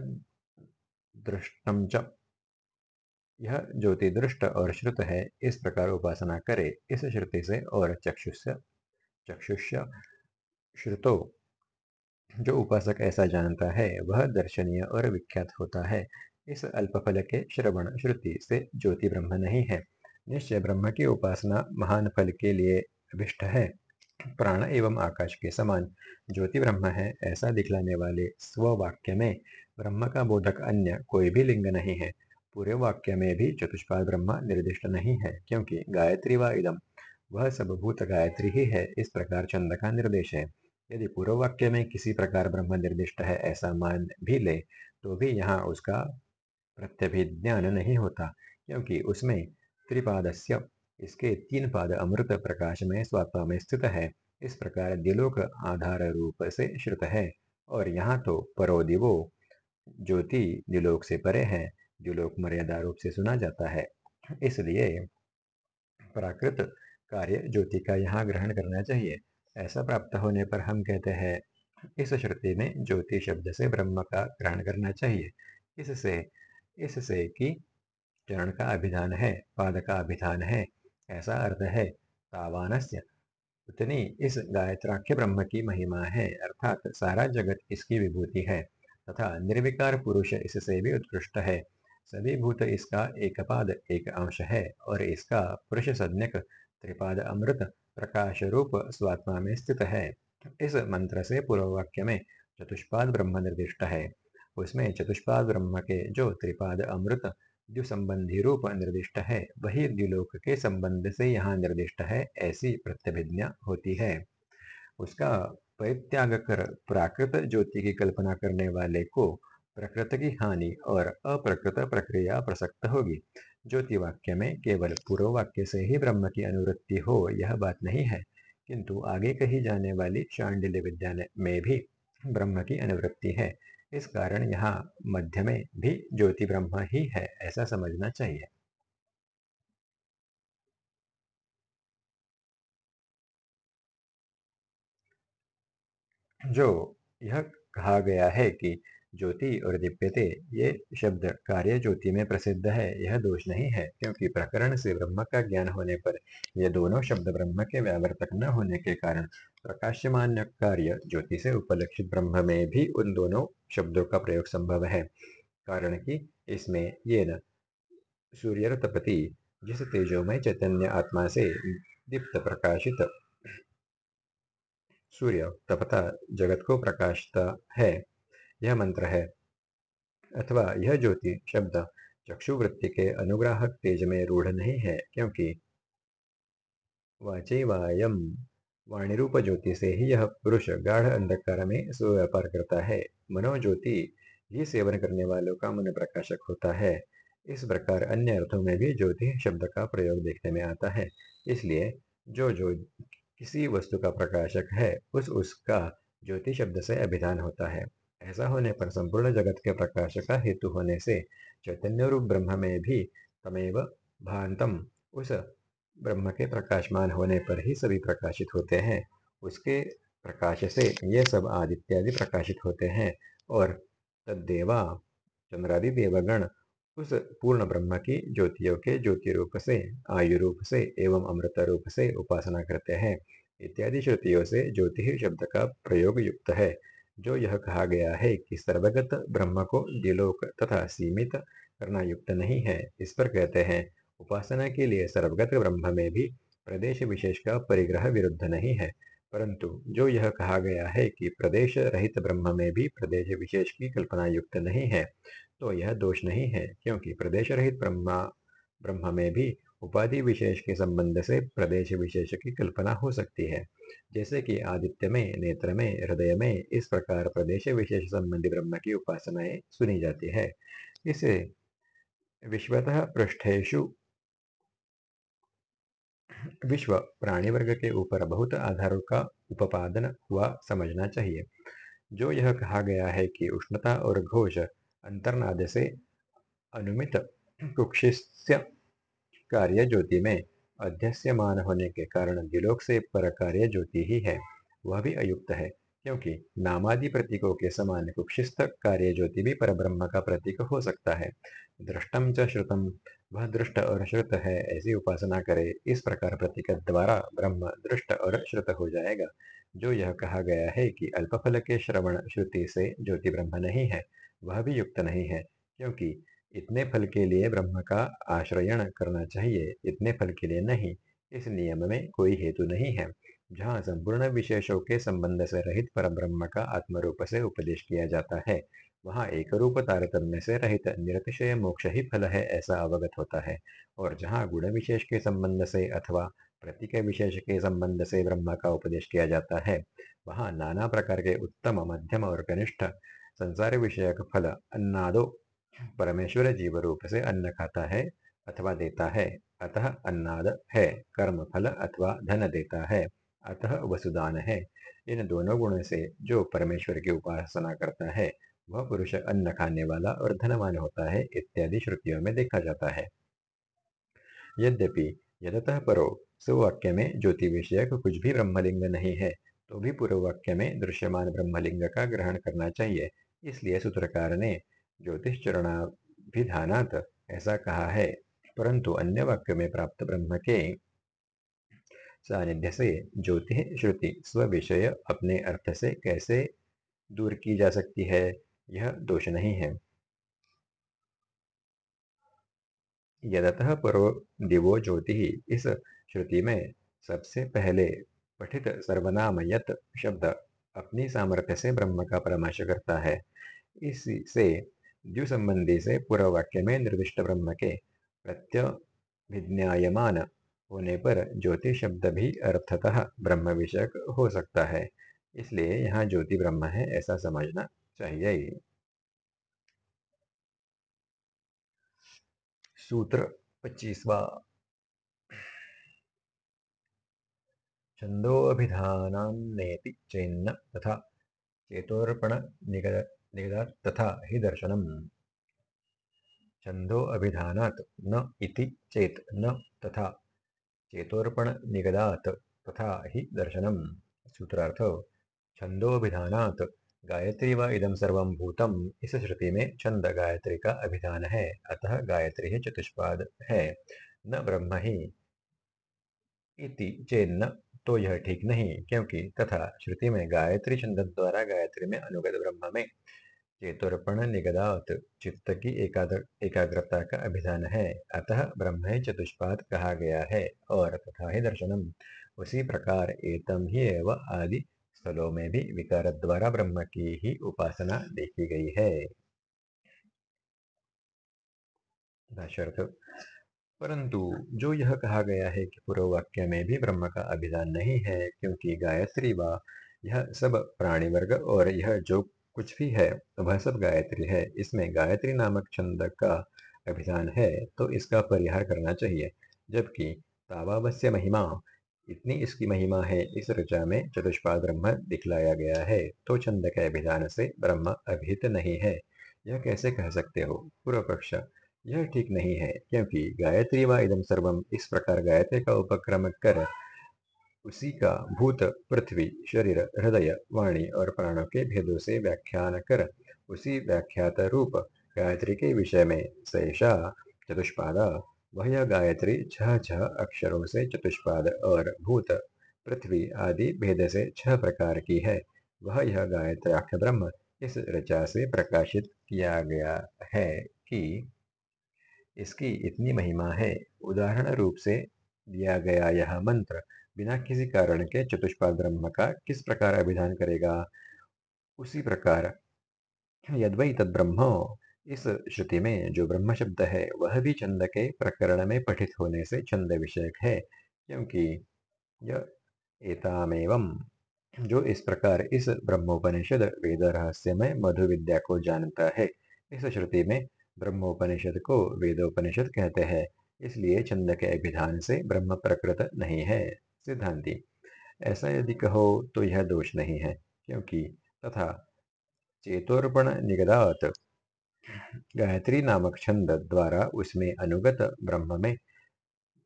दृष्टम च। यह ज्योति दृष्ट और श्रुत है। इस प्रकार उपासना करे। इस श्रुति से और चक्षुष्य चक्षुष्य श्रुतो। जो उपासक ऐसा जानता है, वह दर्शनीय और विख्यात होता है। इस अल्पफल के श्रवण श्रुति से ज्योति ब्रह्म नहीं है। निश्चय ब्रह्म की उपासना महान फल के लिए अभिष्ट है। प्राण एवं आकाश के समान ज्योति ब्रह्म है ऐसा दिखलाने वाले स्ववाक्य में ब्रह्म का बोधक अन्य कोई भी लिंग नहीं है। पूरे वाक्य में भी चतुष्पाद ब्रह्म निर्दिष्ट नहीं है क्योंकि गायत्री व इदम वह सब भूत गायत्री ही है, इस प्रकार चंद का निर्देश है। यदि पूर्व वाक्य में किसी प्रकार ब्रह्म निर्दिष्ट है ऐसा मान भी ले तो भी यहाँ उसका प्रत्यभिज्ञान नहीं होता, क्योंकि उसमें त्रिपादस्य, इसके तीन पाद अमृत प्रकाश में स्वात्मा में स्थित है। इस प्रकार दिलोक आधार रूप से श्रुत है। और यहाँ तो परोदिवो ज्योति दिलोक से परे है। दिलोक मर्यादा रूप से सुना जाता है। इसलिए प्राकृत कार्य ज्योति का यहाँ ग्रहण करना चाहिए। ऐसा प्राप्त होने पर हम कहते हैं, इस श्रुति में ज्योति शब्द से ब्रह्म का ग्रहण करना चाहिए। इससे इससे कि चरण का अभिधान है, पाद का अभिधान है, ऐसा अर्थ है। तावानस्य उतनी इस गायत्राख्य ब्रह्म की महिमा है, अर्थात सारा जगत इसकी विभूति है, तथा निर्विकार पुरुष इससे भी उत्कृष्ट है। सभी भूत इसका एक पाद, एक अंश है, और इसका पुरुष संज्ञक त्रिपाद अमृत, प्रकाश रूप स्वात्मा में स्थित है। इस मंत्र से पूर्व वाक्य में चतुष्पाद ब्रह्म निर्दिष्ट है। उसमें चतुष्पाद ब्रह्म के जो त्रिपाद अमृत द्विसंबंधी रूप निर्दिष्ट है, वही द्विलोक के संबंध से यहाँ निर्दिष्ट है, ऐसी प्रत्यभिज्ञा होती है। उसका परित्याग कर प्राकृत ज्योति की कल्पना करने वाले को प्रकृत की हानि और अप्रकृत प्रक्रिया प्रसक्त होगी। ज्योति वाक्य में केवल पूर्व वाक्य से ही ब्रह्म की अनुवृत्ति हो, यह बात नहीं है, किंतु आगे कही जाने वाली शांडिल्य विद्या में भी ब्रह्म की अनुवृत्ति है। इस कारण यहाँ मध्य में भी ज्योति ब्रह्म ही है, ऐसा समझना चाहिए। जो यह कहा गया है कि ज्योति और दिव्यते, ये शब्द कार्य ज्योति में प्रसिद्ध है, यह दोष नहीं है, क्योंकि प्रकरण से ब्रह्म का ज्ञान होने पर ये दोनों शब्द ब्रह्म के व्यावर्तक न होने के कारण प्रकाश्यमान कार्य ज्योति से उपलक्षित ब्रह्म में भी उन दोनों शब्दों का प्रयोग संभव है। कारण कि इसमें ये न सूर्यतपति जिस तेजोमय चैतन्य आत्मा से दीप्त प्रकाशित सूर्य तपता जगत को प्रकाशता है, यह मंत्र है। अथवा यह ज्योति शब्द चक्षुवृत्ति के अनुग्राहक तेज में रूढ़ नहीं है, क्योंकि वाचे वायम वाणिरूप ज्योति से ही यह पुरुष गाढ़ अंधकार में सुव्यापार करता है। मनोज्योति ही सेवन करने वालों का मन प्रकाशक होता है। इस प्रकार अन्य अर्थों में भी ज्योति शब्द का प्रयोग देखने में आता है। इसलिए जो जो किसी वस्तु का प्रकाशक है, उस उसका ज्योति शब्द से अभिधान होता है। ऐसा होने पर संपूर्ण जगत के प्रकाश का हेतु होने से चैतन्य रूप ब्रह्म में भी तमेव भांतम, उस ब्रह्म के प्रकाशमान होने पर ही सभी प्रकाशित होते हैं। उसके प्रकाश से ये सब आदित्यादि प्रकाशित होते हैं और तद्देवा, चंद्रादि देवगण उस पूर्ण ब्रह्म की ज्योतियों के ज्योति रूप से आयु रूप से एवं अमृत रूप से उपासना करते हैं। इत्यादि श्रुतियों से ज्योति शब्द का प्रयोग युक्त है। जो यह कहा गया है कि सर्वगत ब्रह्म को दिलोक तथा सीमित करना युक्त नहीं है, इस पर कहते हैं उपासना के लिए सर्वगत ब्रह्म में भी प्रदेश विशेष का परिग्रह विरुद्ध नहीं है। परंतु जो यह कहा गया है कि प्रदेश रहित ब्रह्म में भी प्रदेश विशेष की कल्पना युक्त नहीं है तो यह दोष नहीं है, क्योंकि प्रदेश रहित ब्रह्मा, ब्रह्म में भी उपाधि विशेष के संबंध से प्रदेश विशेष की कल्पना हो सकती है। जैसे कि आदित्य में, नेत्र में, हृदय में इस प्रकार प्रदेश विशेष संबंधी ब्रह्म की उपासनाएँ सुनी जाती है। इसे विश्वतः पृष्ठेशु विश्व प्राणी वर्ग के ऊपर बहुत आधारों का उपादन हुआ समझना चाहिए। जो यह कहा गया है कि उष्णता और घोष अंतर्नाद से अनुमित कुक्षिस्य कार्य ज्योति में अध्यस्यमान होने के कारण दिलोक से पर कार्य ज्योति ही है। वह भी अयुक्त है, क्योंकि नामादि प्रतीकों के समान कुक्षिस्थ कार्य ज्योति भी परब्रह्म का प्रतीक हो सकता है। दृष्टम च श्रुतम वह दृष्ट और श्रुत है, ऐसी उपासना करे। इस प्रकार प्रतीक द्वारा ब्रह्म दृष्ट और श्रुत हो जाएगा। जो यह कहा गया है कि अल्पफल के श्रवण श्रुति से ज्योति ब्रह्म नहीं है, वह भी युक्त नहीं है, क्योंकि इतने फल के लिए ब्रह्म का आश्रयण करना चाहिए, इतने फल के लिए नहीं, इस नियम में कोई हेतु नहीं है। जहाँ संपूर्ण विशेषों के संबंध से रहित पर ब्रह्म का आत्मरूप से उपदेश किया जाता है वहाँ एक रूप तारतम्य से रहित निरतिशय मोक्ष ही फल है ऐसा अवगत होता है। और जहाँ गुण विशेष के संबंध से अथवा प्रतीक विशेष के संबंध से ब्रह्म का उपदेश किया जाता है, वहाँ नाना प्रकार के उत्तम, मध्यम और कनिष्ठ संसार विषयक फल अन्नादो परमेश्वर जीव रूप से अन्न खाता है अथवा देता है। अतः अन्नाद है, कर्म फल अथवा धन देता है, अतः वसुदान है। इन दोनों गुणों से जो परमेश्वर की उपासना करता है वह पुरुष अन्न खाने वाला और धनवान होता है इत्यादि श्रुतियों में देखा जाता है। यद्यपि यदतः परो सुवाक्य में ज्योति विषयक कुछ भी ब्रह्मलिंग नहीं है तो भी पूर्व वाक्य में दृश्यमान ब्रह्मलिंग का ग्रहण करना चाहिए, इसलिए सूत्रकार ने ज्योतिष चरणाभिधानात ऐसा कहा है, परंतु अन्य वाक्य में प्राप्त ब्रह्म के सानिध्य से ज्योति श्रुति स्व विषय अपने अर्थ से कैसे दूर की जा सकती है? यह दोष नहीं है। यदतः पूर्व दिवो ज्योति इस श्रुति में सबसे पहले पठित सर्वनाम यत शब्द अपनी सामर्थ्य से ब्रह्म का परामर्श करता है। इससे द्यु संबंधी से पूर्व वाक्य में निर्दिष्ट ब्रह्म के प्रत्यभिज्ञायमान होने पर ज्योति शब्द भी अर्थतः ब्रह्म विषयक हो सकता है। इसलिए यहाँ ज्योति ब्रह्म है ऐसा समझना चाहिए सूत्र पच्चीसवा। छन्दोऽभिधानान्नेति चेन्न तथा चेतोर्पण निगदात् तथा हि दर्शनम्। छंदो अभिधानात् न इति चेत न तथा चेतोर्पण निगदात तथा हि दर्शनम। सूत्रार्थ छंदोभिधानात् गायत्री व इदम सर्वं भूतम इस श्रुति में छंद गायत्री का अभिधान है, अतः गायत्री ही चतुष्पाद है। न ब्रह्म ही इति चेन्न तो यह ठीक नहीं, क्योंकि तथा श्रुति में गायत्री छंद द्वारा गायत्री में अनुगत ब्रह्म में चेतोर्पण निगदात, चित्त की एकाग्रता का अभिधान है, अतः ब्रह्म चतुष्पाद कहा गया है, और तथा ही दर्शनम, उसी प्रकार एतम ही एवं आदि स्थलों में भी विकार द्वारा ब्रह्म की ही उपासना देखी गई है। परंतु जो यह कहा गया है कि पूर्व वाक्य में भी ब्रह्म का अभिधान नहीं है, क्योंकि गायत्री व यह सब प्राणी वर्ग और यह जो कुछ भी है, वह सब गायत्री है। इसमें गायत्री नामक छंद का अभिधान है तो इसका परिहार करना चाहिए, जबकि तावावश्य महिमा इतनी इसकी महिमा है, इस ऋचा में चतुष्पाद ब्रह्म दिखलाया गया है तो छंद के अभिधान से ब्रह्म अभिहित नहीं है। यह कैसे कह सकते हो? पूर्व पक्ष, यह ठीक नहीं है, क्योंकि गायत्री व इदम सर्वम इस प्रकार गायत्री का उपक्रम कर, उसी का भूत, पृथ्वी, शरीर, हृदय, वाणी और प्राणों के भेदों से व्याख्यान कर, उसी व्याख्यात रूप गायत्री के विषय में, शेषा चतुष्पाद वह यह गायत्री छह छह अक्षरों से चतुष्पाद और भूत, पृथ्वी आदि भेद से छह प्रकार की है। वह यह गायत्राख्य ब्रह्म इस ऋचा से प्रकाशित किया गया है कि इसकी इतनी महिमा है। उदाहरण रूप से दिया गया यह मंत्र बिना किसी कारण के चतुष्पाद ब्रह्म का किस प्रकार अभिधान करेगा? उसी प्रकार यदवई तद ब्रह्म इस श्रुति में जो ब्रह्म शब्द है, वह भी छंद के प्रकरण में पठित होने से छंद विषयक है, क्योंकि यह एतामेवम जो इस प्रकार इस ब्रह्मोपनिषद वेद रहस्यमय मधु विद्या को जानता है, इस श्रुति में ब्रह्मोपनिषद को वेदोपनिषद कहते हैं, इसलिए छंद के अभिधान से ब्रह्म प्रकृत नहीं है। सिद्धांति, ऐसा यदि कहो तो यह दोष नहीं है, क्योंकि तथा चेतोर्पण निगदात गायत्री नामक छंद द्वारा उसमें अनुगत ब्रह्म में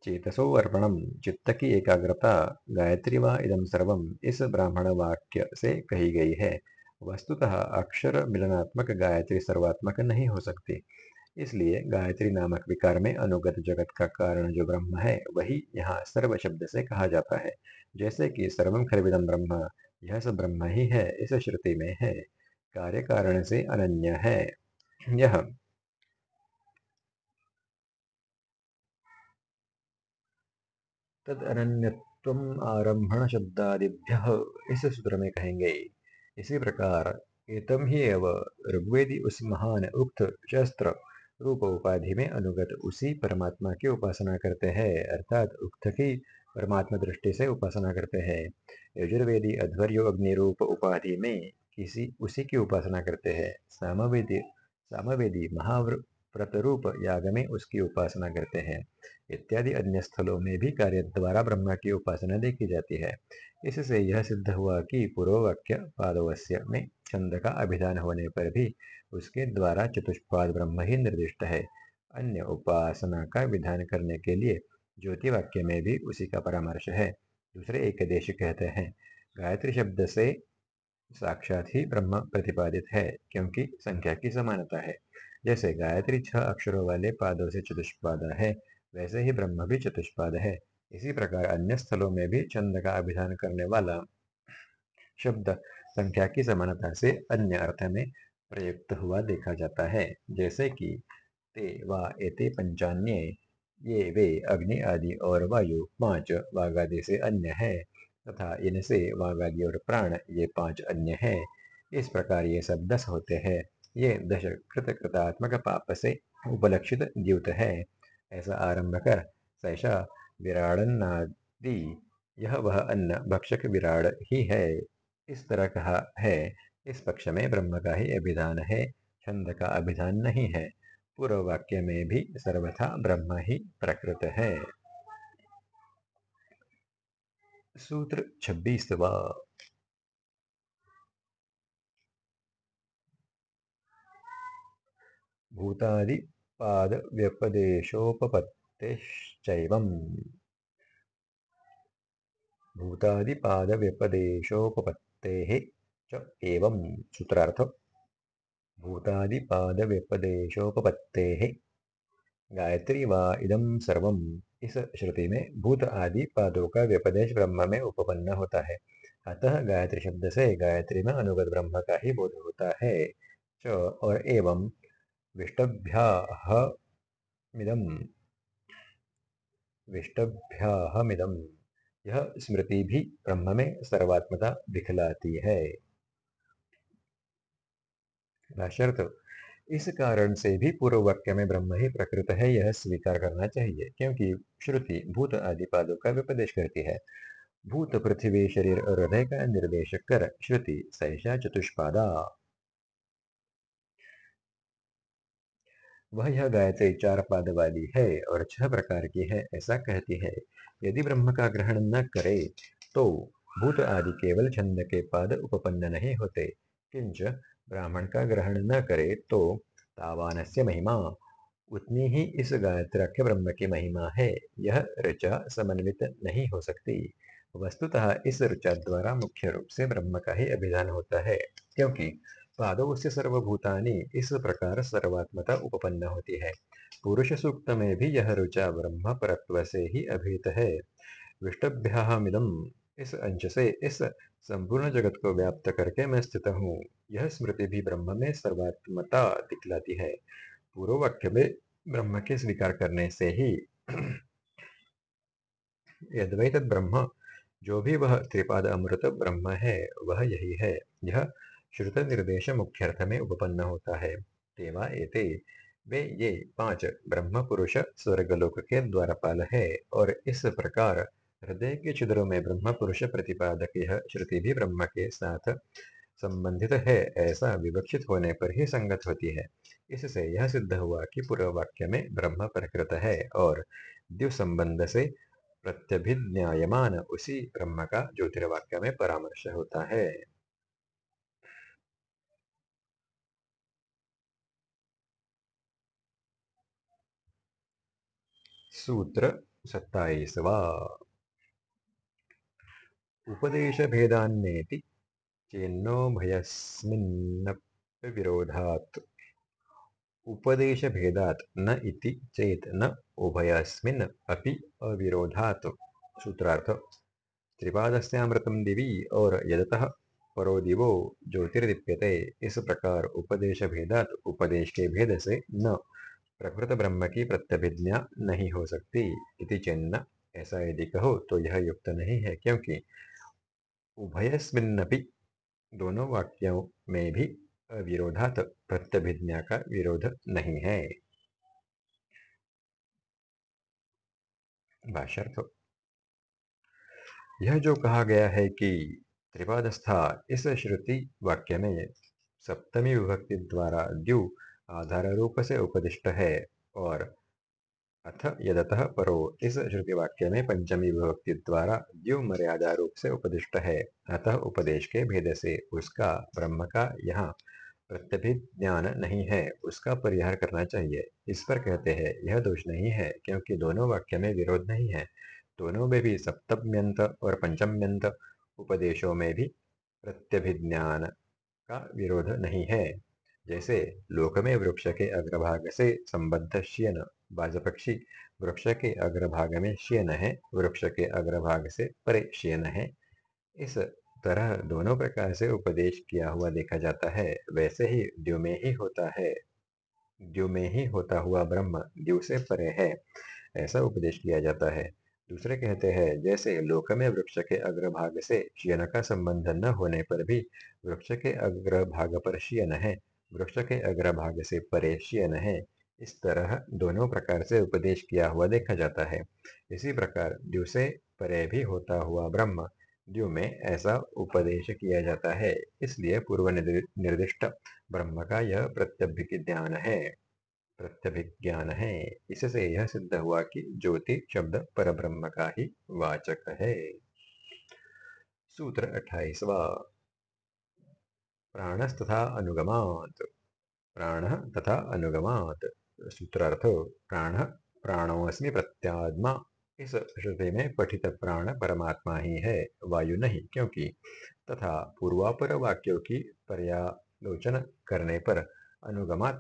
चेतसो अर्पणम, चित्त की एकाग्रता, गायत्री व इदम सर्वम, इस ब्राह्मण वाक्य से कही गई है। वस्तुतः अक्षर मिलनात्मक गायत्री सर्वात्मक नहीं हो सकती। इसलिए गायत्री नामक विकार में अनुगत जगत का कारण जो ब्रह्म है, वही यहाँ सर्व शब्द से कहा जाता है। जैसे कि सर्वम खरविदम ब्रह्म, यह सब ब्रह्म ही है, इस श्रुति में है। कार्य कारण से अनन्य है। यह तद आरंभण शब्दादिभ्य इस सूत्र में कहेंगे। इसी प्रकार एतम ही एव ऋग्वेदी उस महान उक्त शस्त्र रूप उपाधि में अनुगत उसी परमात्मा की उपासना करते हैं, अर्थात उक्त की परमात्मा दृष्टि से उपासना करते हैं। यजुर्वेदी अध्वर्यो अग्नि रूप उपाधि में किसी, उसी की उपासना करते हैं। सामवेदी सामवेदी महाव्रत रूप याग में उसकी उपासना करते हैं। इत्यादि अन्य स्थलों में भी कार्य द्वारा ब्रह्मा की उपासना देखी जाती है। इससे यह सिद्ध हुआ कि पूर्ववाक्य पादवस्य में छंद का अभिधान होने पर भी उसके द्वारा चतुष्पाद ब्रह्म ही निर्दिष्ट है। अन्य उपासना का विधान करने के लिए ज्योति वाक्य में भी उसी का परामर्श है। दूसरे एक देश कहते हैं, गायत्री शब्द से साक्षात ही ब्रह्म प्रतिपादित है, क्योंकि संख्या की समानता है। जैसे गायत्री छह अक्षरों वाले पादों से चतुष्पाद है, वैसे ही ब्रह्म भी चतुष्पाद है। इसी प्रकार अन्य स्थलों में भी छंद का अभिधान करने वाला शब्द संख्या की समानता से अन्य अर्थ में प्रयुक्त हुआ देखा जाता है, जैसे कि ते, वा, एते, पंचान्य, ये, वे, अग्नि आदि और वायु, पाँच वाघ से अन्य है। तथा इनसे वाघ और प्राण, ये पाँच अन्य है। इस प्रकार ये सब दस होते हैं। ये दश कृत कृतात्मक पाप से उपलक्षित द्यूत है। ऐसा आरंभ कर सैषा विराड़न्नादि, यह वह अन्न भक्षक विराड़ ही है। इस तरह कहा है, इस पक्ष में ब्रह्म का ही अभिधान है, छंद का अभिधान नहीं है। पूर्व वाक्य में भी सर्वथा ब्रह्म ही प्रकृत है। सूत्र छब्बीसवा भूतादिपाद व्यपदेशोपपत्तिश्चैवम्। भूतादिपाद व्यपदेशोपपत्तेः च एवं सूत्रार्थ। भूतादिपाद व्यपदेशोपपत्तेः गायत्री वा इदम सर्वम इस श्रुति में भूत आदि पादों का व्यपदेश ब्रह्म में उपपन्न होता है। अतः गायत्री शब्द से गायत्री में अनुगत ब्रह्म का ही बोध होता है। च और एवं विष्टभ्याहमिदम विष्टभ्याहमिदम यह स्मृति भी ब्रह्म में सर्वात्मता दिखलाती है। भाष्यर्थ इस कारण से भी पूर्व वाक्य में ब्रह्म ही प्रकृत है, यह स्वीकार करना चाहिए, क्योंकि श्रुति भूत आदि पादों का व्यपदेश करती है। भूत पृथ्वी, शरीर और हृदय का निर्देश कर श्रुति सैषा चतुष्पादा। वह यह गायत्री चार पाद वाली है और छह प्रकार की है, ऐसा कहती है, यदि ब्रह्म का ग्रहण न करे तो भूत आदि केवल छंद के पाद उपपन्न नहीं होते, किंच ब्राह्मण का ग्रहण न करे तो तावानस्य महिमा। उतनी ही इस गायत्राख्य ब्रह्म की महिमा है। यह ऋचा समन्वित नहीं हो सकती। वस्तुतः इस ऋचा द्वारा मुख्य रूप से ब्रह्म का ही अभिधान होता है, क्योंकि पादों से सर्वभूतानि इस प्रकार सर्वात्मता उपपन्न होती है। पुरुष सूक्त में भी यह रुचा ब्रह्म परत्व से ही अभिहित है। विष्टभ्यामिदम इस अंश से इस संपूर्ण जगत को व्याप्त करके मैं स्थित हूँ। यह स्मृति भी ब्रह्म में सर्वात्मता दिखलाती है। पूर्व वाक्य में ब्रह्म के स्वीकार करने से ही [CLEARS THROAT] यद्वैत ब्रह्म, जो भी वह त्रिपाद अमृत ब्रह्म है, वह यही है। यह श्रुत निर्देश मुख्यर्थ में उपपन्न होता है। तेवा एते, वे ये पाँच ब्रह्म पुरुष स्वर्गलोक के द्वारपाल है और इस प्रकार हृदय के छिद्रों में ब्रह्म पुरुष प्रतिपादक यह श्रुति भी ब्रह्म के साथ संबंधित है, ऐसा विवक्षित होने पर ही संगत होती है। इससे यह सिद्ध हुआ कि पूर्व वाक्य में ब्रह्म प्रकृत है और द्यु संबंध से प्रत्यभिज्ञायमान उसी ब्रह्म का ज्योतिर्वाक्य में परामर्श होता है। सूत्र सत्ताईसवा। उपदेश भेदान्नेति चेन्नो भयस्मिन्नविरोधात् उपदेश भेदात् न इति चेत न उभयस्मिन् अपि अविरोधात्। सूत्रार्थ, त्रिपादस्यामृतं दिवि और यदतः परो दिवो ज्योतिर्दीप्यते। इस प्रकार उपदेश भेदात उपदेश के भेद से न। प्रकृत ब्रह्म की प्रत्यभिज्ञा नहीं हो सकती इति चिन्ह ऐसा यदि कहो तो यह युक्त नहीं है, क्योंकि उभयस्मिन्नपि दोनों वाक्यों में भी अविरोधात प्रत्यभिज्ञा का विरोध नहीं है। यह जो कहा गया है कि त्रिपादस्था, इस श्रुति वाक्य में सप्तमी विभक्ति द्वारा द्यु आधार रूप से उपदिष्ट है और अथ यदतः परो। इस श्रुति वाक्य में पंचमी विभक्ति द्वारा द्यु मर्यादा रूप से उपदिष्ट है। अतः उपदेश के भेद से उसका, ब्रह्म का यहाँ प्रत्यभित ज्ञान नहीं है। उसका परिहार करना चाहिए। इस पर कहते हैं, यह दोष नहीं है, क्योंकि दोनों वाक्य में विरोध नहीं है। दोनों में भी सप्तम्यंत और पंचम्यंत उपदेशों में भी प्रत्यभिज्ञान का विरोध नहीं है। जैसे लोक में वृक्ष के अग्रभाग से संबद्ध श्यन बाजपक्षी वृक्ष के अग्रभाग में श्यन है, वृक्ष के अग्रभाग से परे श्यन है। इस तरह दोनों प्रकार से उपदेश किया हुआ देखा जाता है, वैसे ही द्यो में ही होता है। द्यो में ही होता हुआ ब्रह्म द्यू से परे है, ऐसा उपदेश किया जाता है। दूसरे कहते हैं, जैसे लोक में वृक्ष के अग्रभाग से शियन का संबंध न होने पर भी वृक्ष के अग्रभाग पर शियन है वृक्ष के अग्रभाग से परे शियन है। इस तरह दोनों प्रकार से उपदेश किया हुआ देखा जाता है। इसी प्रकार द्यु से परे भी होता हुआ ब्रह्म द्यु में ऐसा उपदेश किया जाता है। इसलिए पूर्व निर्दिष्ट ब्रह्म का यह प्रत्यभिक ज्ञान है। प्रत्यभिज्ञान है। इससे यह सिद्ध हुआ कि ज्योति शब्द पर का ही वाचक है। सूत्र अठाईसवा प्राणस तथा अनुगमात। प्राण तथा अनुगमात। सूत्रार्थ, प्राण प्राणोस्मि प्रत्यात्मा। इस श्रुति में पठित प्राण परमात्मा ही है, वायु नहीं, क्योंकि तथा पूर्वापर वाक्यों की पर्यालोचन करने पर अनुगमात।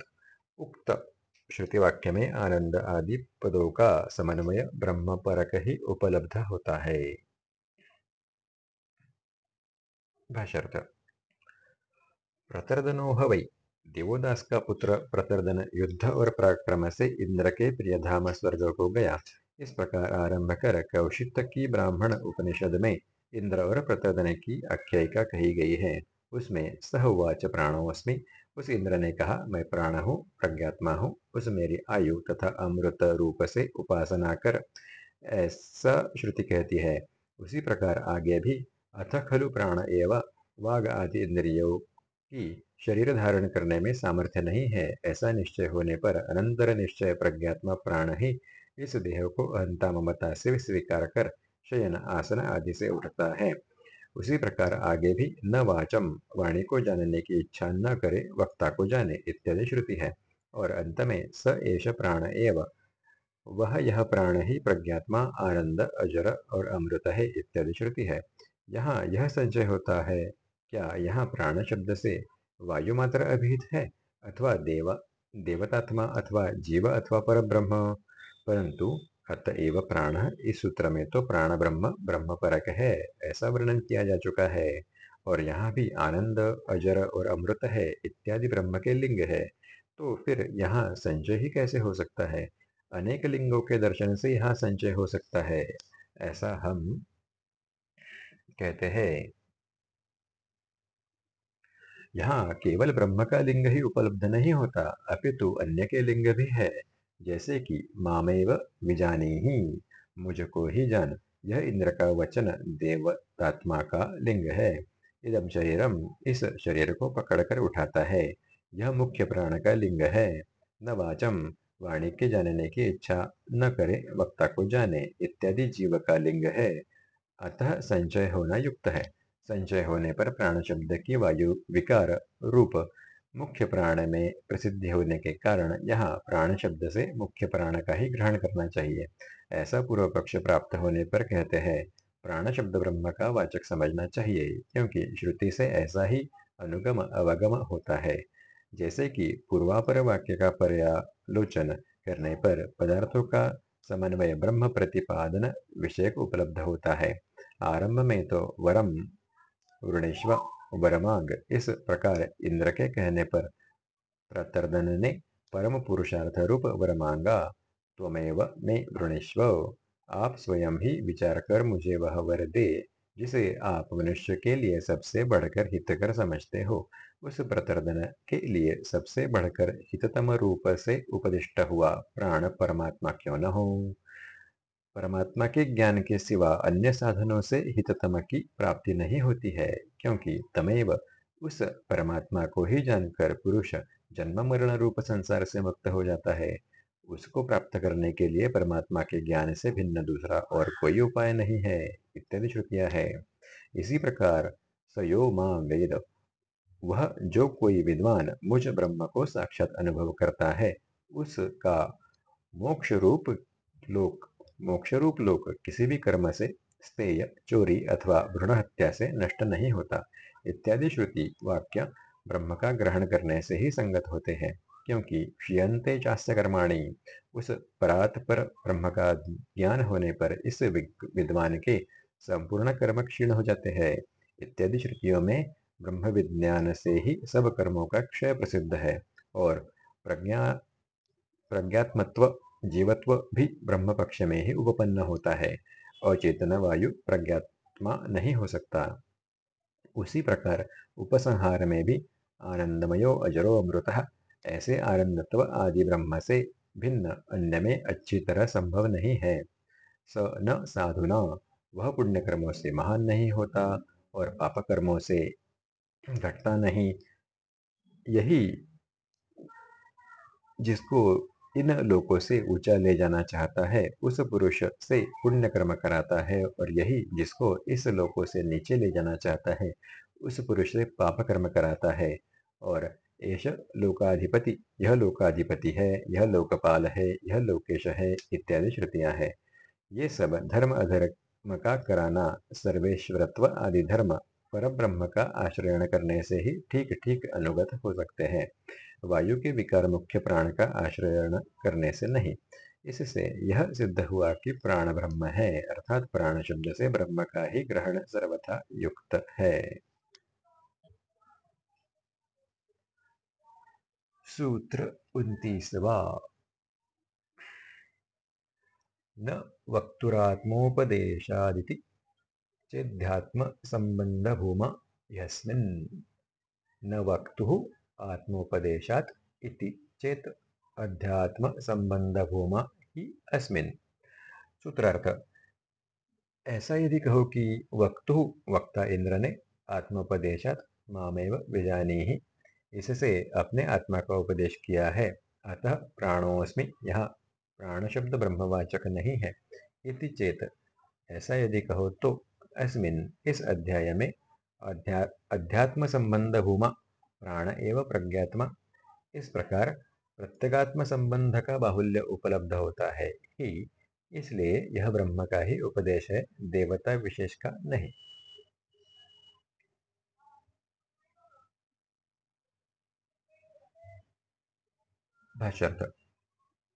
उक्त श्रुति वाक्य में आनंद आदि पदों का समन्वय ब्रह्म परक ही उपलब्ध होता है। भाषार्थ प्रतर्दनोह वै देवोदास का पुत्र प्रतर्दन युद्ध और पराक्रम से इंद्र के प्रियधाम स्वर्ग को गया इस प्रकार आरंभ कर कौशित की ब्राह्मण उपनिषद में इंद्र और प्रतर्दन की आख्यायिका कही गई है। उसमें सहवाच प्राणोस्मि उस इंद्र ने कहा, मैं प्राण हूँ, प्रज्ञात्मा हूँ। उस मेरी आयु तथा अमृत रूप से उपासना कर, ऐसा श्रुति कहती है। उसी प्रकार आगे भी, अथ खलु प्राण एवं वाघ आदि इंद्रियों की शरीर धारण करने में सामर्थ्य नहीं है, ऐसा निश्चय होने पर अनंतर निश्चय प्रज्ञात्मा प्राण ही इस देह को अहंता ममता से स्वीकार कर शयन आसन आदि से उठता है। उसी प्रकार आगे भी न वाचम, वाणी को जानने की इच्छा न करे, वक्ता को जाने इत्यादि श्रुति है। और अंत में स एष प्राण एव, वह यह प्राण ही प्रज्ञात्मा, आनंद, अजर और अमृत है इत्यादि श्रुति है। यहाँ यह संचय होता है क्या यहाँ प्राण शब्द से वायु मात्र अभिहित है? अथवा देव, देवतात्मा अथवा जीव अथवा पर ब्रह्म परंतु अतएव प्राण, इस सूत्र में तो प्राण ब्रह्म ब्रह्म परक है, ऐसा वर्णन किया जा चुका है। और यहाँ भी आनंद, अजर और अमृत है, इत्यादि ब्रह्म के लिंग है। तो फिर यहाँ संचय ही कैसे हो सकता है? अनेक लिंगों के दर्शन से यहाँ संचय हो सकता है। ऐसा हम कहते हैं। यहाँ केवल ब्रह्म का लिंग ही उपलब्ध नहीं होता, अपितु अन्य के लिंग भी है, जैसे कि मामेव विजानी ही, मुझको ही जान, यह इंद्र का वचन देवतात्मा का लिंग है। इदम शरीरम इस शरीर को पकड़कर उठाता है, यह मुख्य प्राण का लिंग है। न वाचम वाणी के जानने की इच्छा न करे, वक्ता को जाने, इत्यादि जीव का लिंग है। अतः संचय होना युक्त है। संचय होने पर प्राण शब्द की वायु, विकार, रूप मुख्य प्राण में प्रसिद्धि होने के कारण यहाँ प्राण शब्द से मुख्य प्राण का ही ग्रहण करना चाहिए। ऐसा पूर्व पक्ष प्राप्त होने पर कहते हैं, प्राण शब्द ब्रह्म का वाचक समझना चाहिए, क्योंकि श्रुति से ऐसा ही अनुगम अवगम होता है। जैसे कि पूर्वापर वाक्य का पर्यालोचन करने पर पदार्थों का समन्वय ब्रह्म प्रतिपादन विषय उपलब्ध होता है। आरंभ में तो वरम वृणेश्व वरमांग इस प्रकार इंद्र के कहने पर प्रतर्दन ने परम पुरुषार्थ रूप वरमांगा त्वमेव में वृणेश्व आप स्वयं ही विचार कर मुझे वह वर दे, जिसे आप मनुष्य के लिए सबसे बढ़कर हितकर समझते हो। उस प्रतर्दन के लिए सबसे बढ़कर हिततम रूप से उपदिष्ट हुआ, प्राण परमात्मा क्यों न हो? परमात्मा के ज्ञान के सिवा अन्य साधनों से हिततम की प्राप्ति नहीं होती है, क्योंकि तमेव उस परमात्मा को ही जानकर पुरुष जन्म मरण रूप संसार से मुक्त हो जाता है। उसको प्राप्त करने के लिए परमात्मा के ज्ञान से भिन्न दूसरा और कोई उपाय नहीं है, इत्यादि श्रुतियाँ है। इसी प्रकार सयो माँ वेद। वह जो कोई विद्वान मुझ ब्रह्म को साक्षात अनुभव करता है, उसका मोक्ष रूप लोक मोक्ष रूप लोक किसी भी कर्म से स्तेय, चोरी अथवा भ्रूण हत्या से नष्ट नहीं होता। इत्यादि श्रुति वाक्य ब्रह्म का ग्रहण करने से ही संगत होते हैं, क्योंकि क्षीयते चास्य कर्माणी, उस परात पर ब्रह्म का ज्ञान होने पर इस विद्वान के संपूर्ण कर्म क्षीण हो जाते हैं। इत्यादि श्रुतियों में ब्रह्म विज्ञान से ही सब कर्मों का क्षय प्रसिद्ध है और प्रज्ञा, प्रज्ञात्मत्व जीवत्व भी ब्रह्म पक्ष में ही उपपन्न होता है और चेतना वायु प्रज्ञात्मा नहीं हो सकता। उसी प्रकार उपसंहार में भी आनंदमयो अजरो अमृत ऐसे आनंदत्व आदि ब्रह्म से भिन्न अन्य में अच्छी तरह संभव नहीं है। स न साधुना, वह पुण्य कर्मों से महान नहीं होता और पाप कर्मों से घटता नहीं। यही जिसको इन लोकों से ऊँचा ले जाना चाहता है, उस पुरुष से पुण्य कर्म कराता है और यही जिसको इस लोकों से नीचे ले जाना चाहता है, उस पुरुष से पाप कर्म कराता है। और एष लोकाधिपति, यह लोकाधिपति है, यह लोकपाल है, यह लोकेश है, इत्यादि श्रुतियाँ हैं। ये सब धर्म अधर्म का कराना, सर्वेश्वरत्व आदि धर्म पर ब्रह्म का आश्रयण करने से ही ठीक ठीक अनुगत हो सकते हैं। वायु के विकार मुख्य प्राण का आश्रय करने से नहीं। इससे यह सिद्ध हुआ कि प्राण ब्रह्म है, अर्थात प्राण शब्द से ब्रह्म का ही ग्रहण सर्वथा युक्त है। सूत्र उन्तीसवा। न वक्तुरात्मोपदेशादिति चेध्यात्मसम्बन्धभूमा यस्मिन्। न वक्तुः आत्मोपदेशात् इति चेत अध्यात्म ही अस्मिन्। सूत्रार्थ, ऐसा यदि कहो कि वक्तु वक्ता इंद्र ने आत्मोपदेशात मामेव विजानी ही इससे अपने आत्मा का उपदेश किया है, अतः प्राणोस्मि यहाँ प्राण शब्द ब्रह्मवाचक नहीं है, इति चेत ऐसा यदि कहो तो अस्मिन। इस अध्याय में अध्या अध्यात्म संबंध भूमा प्राण एवं प्रज्ञात्मा। इस प्रकार प्रत्यगात्म संबंध का बाहुल्य उपलब्ध होता है। ही, इसलिए यह ब्रह्म का ही उपदेश है, देवता विशेष का नहीं।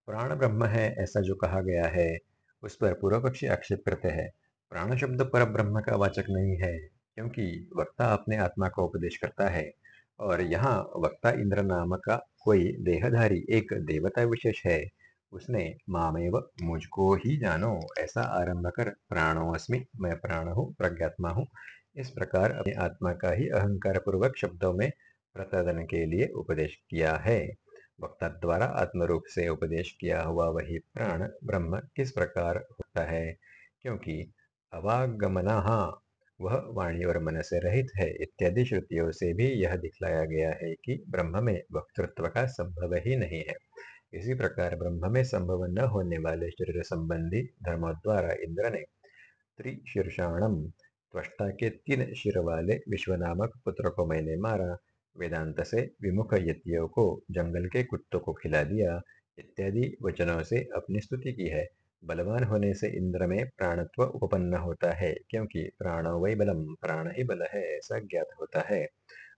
प्राण ब्रह्म है ऐसा जो कहा गया है, उस पर पूर्व पक्षी आक्षेप करते हैं। प्राण शब्द पर ब्रह्म का वाचक नहीं है, क्योंकि वक्ता अपने आत्मा का उपदेश करता है। और यहाँ वक्ता इंद्र नाम का कोई देहधारी, एक देवता विशेष है। उसने, मामेव, मुझको ही जानो, ऐसा आरंभ कर प्राणोस्मि मैं प्राण हूँ, प्रज्ञात्मा हूँ। इस प्रकार अपनी आत्मा का ही अहंकार पूर्वक शब्दों में प्रतिपादन के लिए उपदेश किया है। वक्ता द्वारा आत्मरूप से उपदेश किया हुआ वही प्राण ब्रह्म किस प्रकार होता है? क्योंकि अवागमना वह वाणी और मन से रहित है। इत्यादि श्रुतियों से भी यह दिखलाया गया है कि ब्रह्म में वक्तृत्व का संभव ही नहीं है। इसी प्रकार ब्रह्म में संभव न होने वाले शरीर संबंधी धर्मों द्वारा इंद्र ने त्रिशीर्षाणम त्वष्टा के तीन शिर वाले विश्व नामक पुत्र को मैंने मारा। वेदांत से विमुख यतियों को जंगल के कुत्तों को खिला दिया। इत्यादि वचनों से अपनी स्तुति की है। बलवान होने से इंद्र में प्राणत्व उपपन्न होता है, क्योंकि प्राण वही बलम, प्राण ही बल है, ऐसा ज्ञात होता है।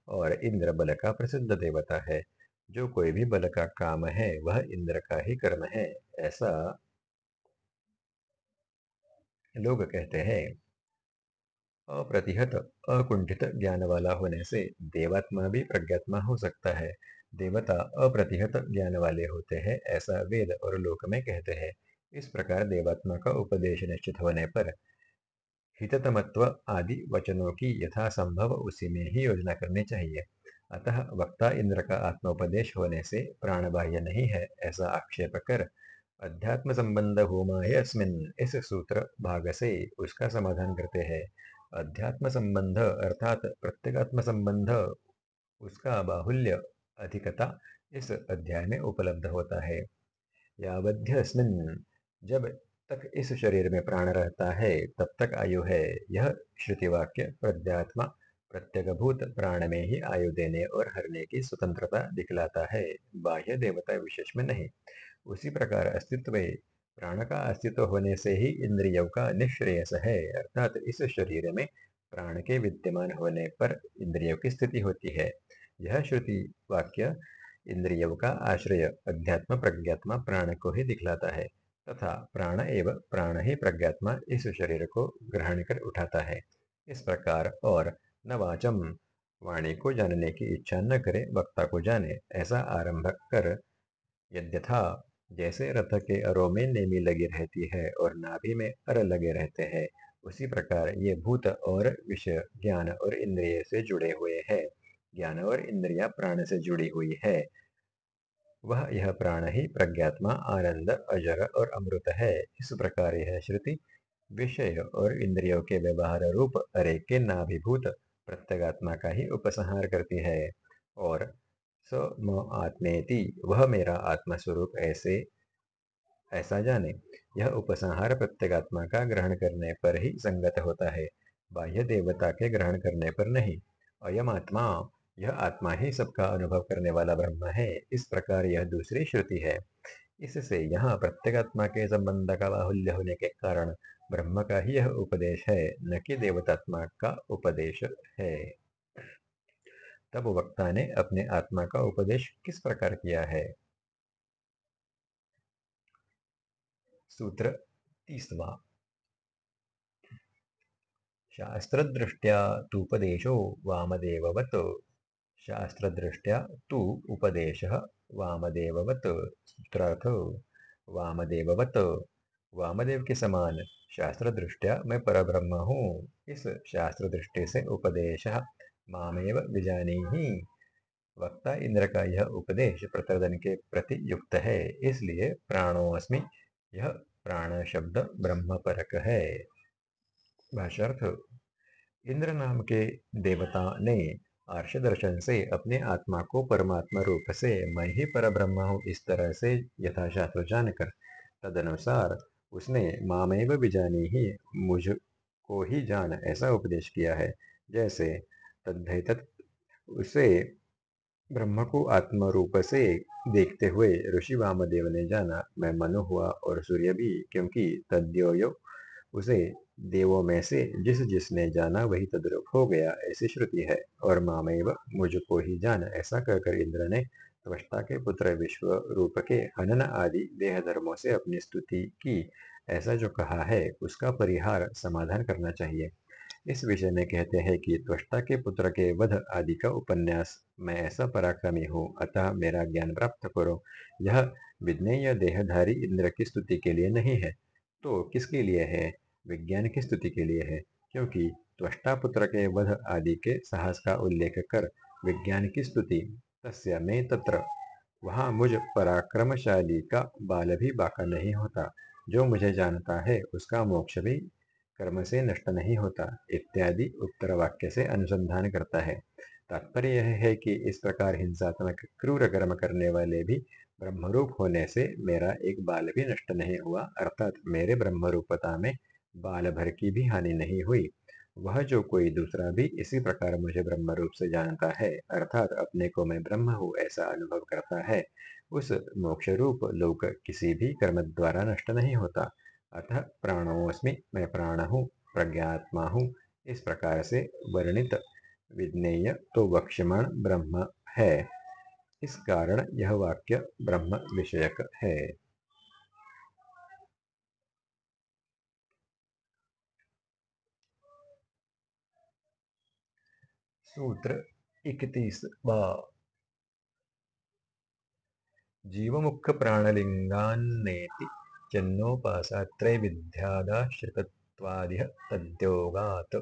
और इंद्र बल का प्रसिद्ध देवता है। जो कोई भी बल का काम है, वह इंद्र का ही कर्म है, ऐसा लोग कहते हैं। अप्रतिहत, अकुंठित ज्ञान वाला होने से देवात्मा भी प्रज्ञात्मा हो सकता है। देवता अप्रतिहत ज्ञान वाले होते हैं, ऐसा वेद और लोक में कहते हैं। इस प्रकार देवात्मा का उपदेश निश्चित होने पर हिततमत्व आदि वचनों की यथासंभव उसी में ही योजना करनी चाहिए। अतः वक्ता इंद्र का आत्मोपदेश होने से प्राण बाह्य नहीं है, ऐसा आक्षेप कर अध्यात्म संबंध होमा है अस्मिन, इस सूत्र भाग से उसका समाधान करते हैं। अध्यात्म संबंध अर्थात प्रत्येगात्म संबंध, उसका बाहुल्य अधिकता इस अध्याय में उपलब्ध होता है। यावध्यस्मिन जब तक इस शरीर में प्राण रहता है, तब तक आयु है। यह श्रुतिवाक्य प्रध्यात्मा प्रत्यगभूत प्राण में ही आयु देने और हरने की स्वतंत्रता दिखलाता है। बाह्य देवता विशेष में नहीं। उसी प्रकार अस्तित्व प्राण का अस्तित्व होने से ही इंद्रियों का निश्रेयस है। अर्थात इस शरीर में प्राण के विद्यमान होने पर इंद्रियों की स्थिति होती है। यह श्रुति वाक्य इंद्रियों का आश्रय अध्यात्म प्रज्ञात्मा प्राण को ही दिखलाता है। तथा प्राण एवं प्राण ही प्रज्ञात्मा इस शरीर को ग्रहण कर उठाता है। इस प्रकार और न वाचम वाणी को जानने की इच्छा न करे, वक्ता को जाने, ऐसा आरंभ कर। यद्यथा जैसे रथ के अरों में नेमी लगी रहती है और नाभि में अर लगे रहते हैं, उसी प्रकार ये भूत और विषय ज्ञान और इंद्रिय से जुड़े हुए हैं। ज्ञान और इंद्रिया प्राण से जुड़ी हुई है। वह यह प्राण ही प्रज्ञात्मा, आनंद, अजर और अमृत है। इस प्रकार यह श्रुति विषय और इंद्रियों के व्यवहार रूप अरे के नाभिभूत प्रत्यगात्मा का ही उपसंहार करती है। और स म आत्मेति, वह मेरा आत्मा स्वरूप ऐसे, ऐसा जाने। यह उपसंहार प्रत्यगात्मा का ग्रहण करने पर ही संगत होता है। बाह्य देवता के ग्रहण करने पर नहीं। अयम आत्मा यह आत्मा ही सबका अनुभव करने वाला ब्रह्म है, इस प्रकार यह दूसरी श्रुति है। इससे यहाँ प्रत्येगात्मा के संबंध का बाहुल्य होने के कारण ब्रह्म का ही यह उपदेश है, न कि देवतात्मा का उपदेश है। तब वक्ता ने अपने आत्मा का उपदेश किस प्रकार किया है? सूत्र तीसवा। शास्त्रदृष्ट्या तूपदेशो वामदेववत्। शास्त्रदृष्ट्या तु उपदेशः वामदेववत् सूत्रार्थ वामदेववत्। वामदेव के समान शास्त्र दृष्टिया मैं परब्रह्म हूँ, इस शास्त्र दृष्टि से उपदेश मामेव विजानी ही। वक्ता इंद्र का यह उपदेश प्रतर्दन के प्रति युक्त है, इसलिए प्राणोस्मि यह प्राण शब्द ब्रह्म परक है। भाषार्थ इंद्र नाम के देवता ने आर्ष दर्शन से अपने आत्मा को परमात्मा रूप से मैं ही पर ब्रह्म हूँ, इस तरह से यथाशास्त्र जानकर। तदनुसार उसने मामेव बिजानी ही मुझ को ही जान ऐसा उपदेश किया है, जैसे तद्धित उसे ब्रह्म को आत्म रूप से देखते हुए ऋषि वामदेव ने जाना, मैं मनु हुआ और सूर्य भी, क्योंकि तद्योयो उसे देवों में से जिस जिसने जाना वही तद्रुप हो गया, ऐसी श्रुति है। और मामेव मुझको ही जान, ऐसा कहकर इंद्र ने त्वष्टा के पुत्र विश्व रूप के हनन आदि देह धर्मों से अपनी स्तुति की। ऐसा जो कहा है, उसका परिहार समाधान करना चाहिए। इस विषय में कहते हैं कि त्वष्टा के पुत्र के वध आदि का उपन्यास, मैं ऐसा पराक्रमी हूँ, अतः मेरा ज्ञान प्राप्त करो। यह विज्ञेय देहधारी इंद्र की स्तुति के लिए नहीं है। तो किसके लिए है? विज्ञान की स्तुति के लिए है। क्योंकि त्वष्टा पुत्र के वध आदि के साहस का उल्लेख कर विज्ञान की स्तुति तस्य में तत्र। वहाँ मुझ पराक्रमशाली का बाल भी बाका नहीं होता। जो मुझे जानता है, उसका मोक्ष भी कर्म से नष्ट नहीं होता, इत्यादि उत्तर वाक्य से अनुसंधान करता है। तात्पर्य यह है कि इस प्रकार हिंसात्मक, क्रूर कर्म करने वाले भी ब्रह्मरूप होने से मेरा एक बाल भी नष्ट नहीं हुआ, अर्थात मेरे ब्रह्मरूपता में बाल भर की भी हानि नहीं हुई। वह जो कोई दूसरा भी इसी प्रकार मुझे ब्रह्म रूप से जानता है, अर्थात अपने को मैं ब्रह्म हूँ ऐसा अनुभव करता है, उस मोक्ष रूप लोक किसी भी कर्म द्वारा नष्ट नहीं होता। अतः प्राणोस्मि मैं प्राण हूँ, प्रज्ञात्मा हूँ, इस प्रकार से वर्णित विज्ञेय तो वक्ष्यमाण ब्रह्म है। इस कारण यह वाक्य ब्रह्म विषयक है। सूत्र इकतीसवा जीवमुख प्राणलिंगान्नेति चिन्नोपासात्रैविध्यादाश्रितत्वादिह तद्योगात्।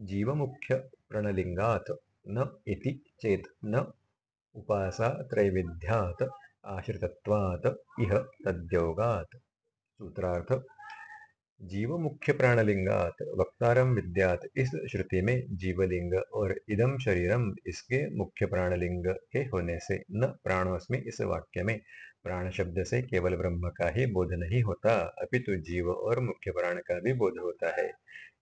जीवमुख्य प्रणलिंगात् न इति चेत न उपासा त्रैविध्यात् आश्रितत्वात् इह तद्योगात्। सूत्रार्थ जीव मुख्य प्राणलिंगात वक्तारम विद्यात इस श्रुति में जीवलिंग और इदम शरीरम इसके मुख्य प्राणलिंग के होने से न प्राणोस्मि इस वाक्य में। प्राण शब्द से केवल ब्रह्म का ही बोध नहीं होता, अपितु जीव और मुख्य प्राण का भी बोध होता है।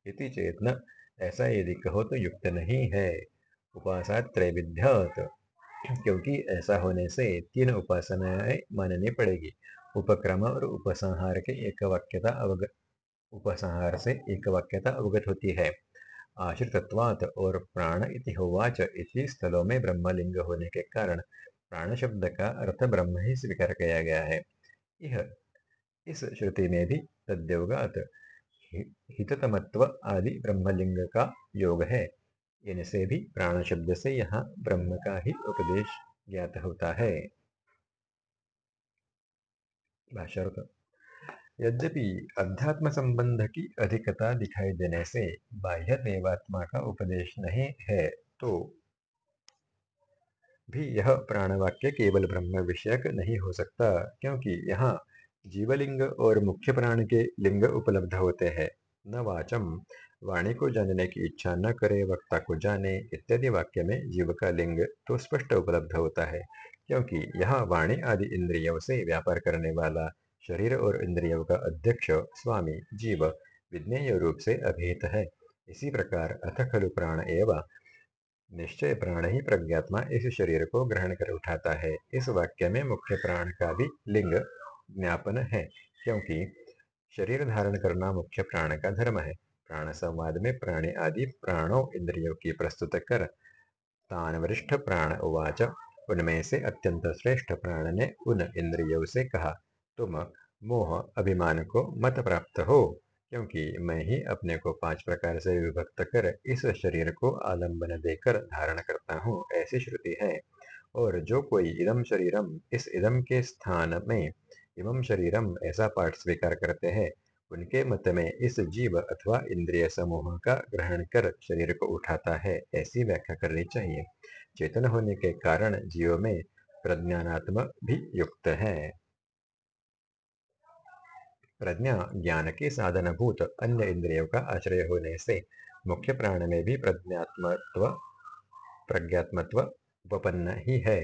इति चेतन ऐसा यदि कहो तो युक्त नहीं है। उपासा त्रैविध्यात। क्योंकि ऐसा होने से तीन उपासनाएँ माननी पड़ेगी। उपक्रम और उपसंहार के एक वाक्यता अवगत उपसंहार से एक वाक्यता अवगत होती है। आश्रितत्वात और प्राण इति होवाच इसी स्थलों में ब्रह्मलिंग होने के कारण प्राण शब्द का अर्थ ब्रह्म ही स्वीकार किया गया है। यह इस श्रुति में भी तद्योगात हिततमत्व आदि ब्रह्मलिंग का योग है। इनसे भी प्राण शब्द से यहाँ ब्रह्म का ही उपदेश ज्ञात होता है। यद्यपि अध्यात्म संबंध की अधिकता दिखाई देने से बाह्य देवात्मा का उपदेश नहीं है तो भी यह प्राणवाक्य केवल ब्रह्म विषयक नहीं हो सकता, क्योंकि यहाँ जीवलिंग और मुख्य प्राण के लिंग उपलब्ध होते हैं। न वाचम। वाणी को जानने की इच्छा न करे, वक्ता को जाने, इत्यादि वाक्य में जीव का लिंग तो स्पष्ट उपलब्ध होता है, क्योंकि यह वाणी आदि इंद्रियों से व्यापार करने वाला शरीर और इंद्रियों का अध्यक्ष स्वामी जीव विज्ञेय रूप से अभिहित है। इसी प्रकार अथ खलु प्राण एवं, निश्चय प्राण ही प्रज्ञात्मा इस शरीर को ग्रहण कर उठाता है। इस वाक्य में मुख्य प्राण का भी लिंग ज्ञापन है, क्योंकि शरीर धारण करना मुख्य प्राण का धर्म है। प्राण संवाद में प्राणी आदि प्राणों इंद्रियों की प्रस्तुत कर तान वरिष्ठ प्राण उवाच उनमें से अत्यंत श्रेष्ठ प्राण ने उन इंद्रियों से कहा तुम मोह अभिमान को मत प्राप्त हो क्योंकि मैं ही अपने को पाँच प्रकार से विभक्त कर इस शरीर को आलंबन देकर धारण करता हूँ ऐसी श्रुति है और जो कोई इदम शरीरम इस इदम के स्थान में इमम शरीरम ऐसा पाठ स्वीकार करते हैं उनके मत में इस जीव अथवा इंद्रिय समूह का ग्रहण कर शरीर को उठाता है, ऐसी व्याख्या करनी चाहिए। चेतन होने के कारण जीव में प्रज्ञानात्म भी युक्त है। प्रज्ञा ज्ञान के साधनभूत अन्य इंद्रियों का आश्रय होने से मुख्य प्राण में भी प्रज्ञात्मत्व प्रज्ञात्मत्व उपपन्न ही है।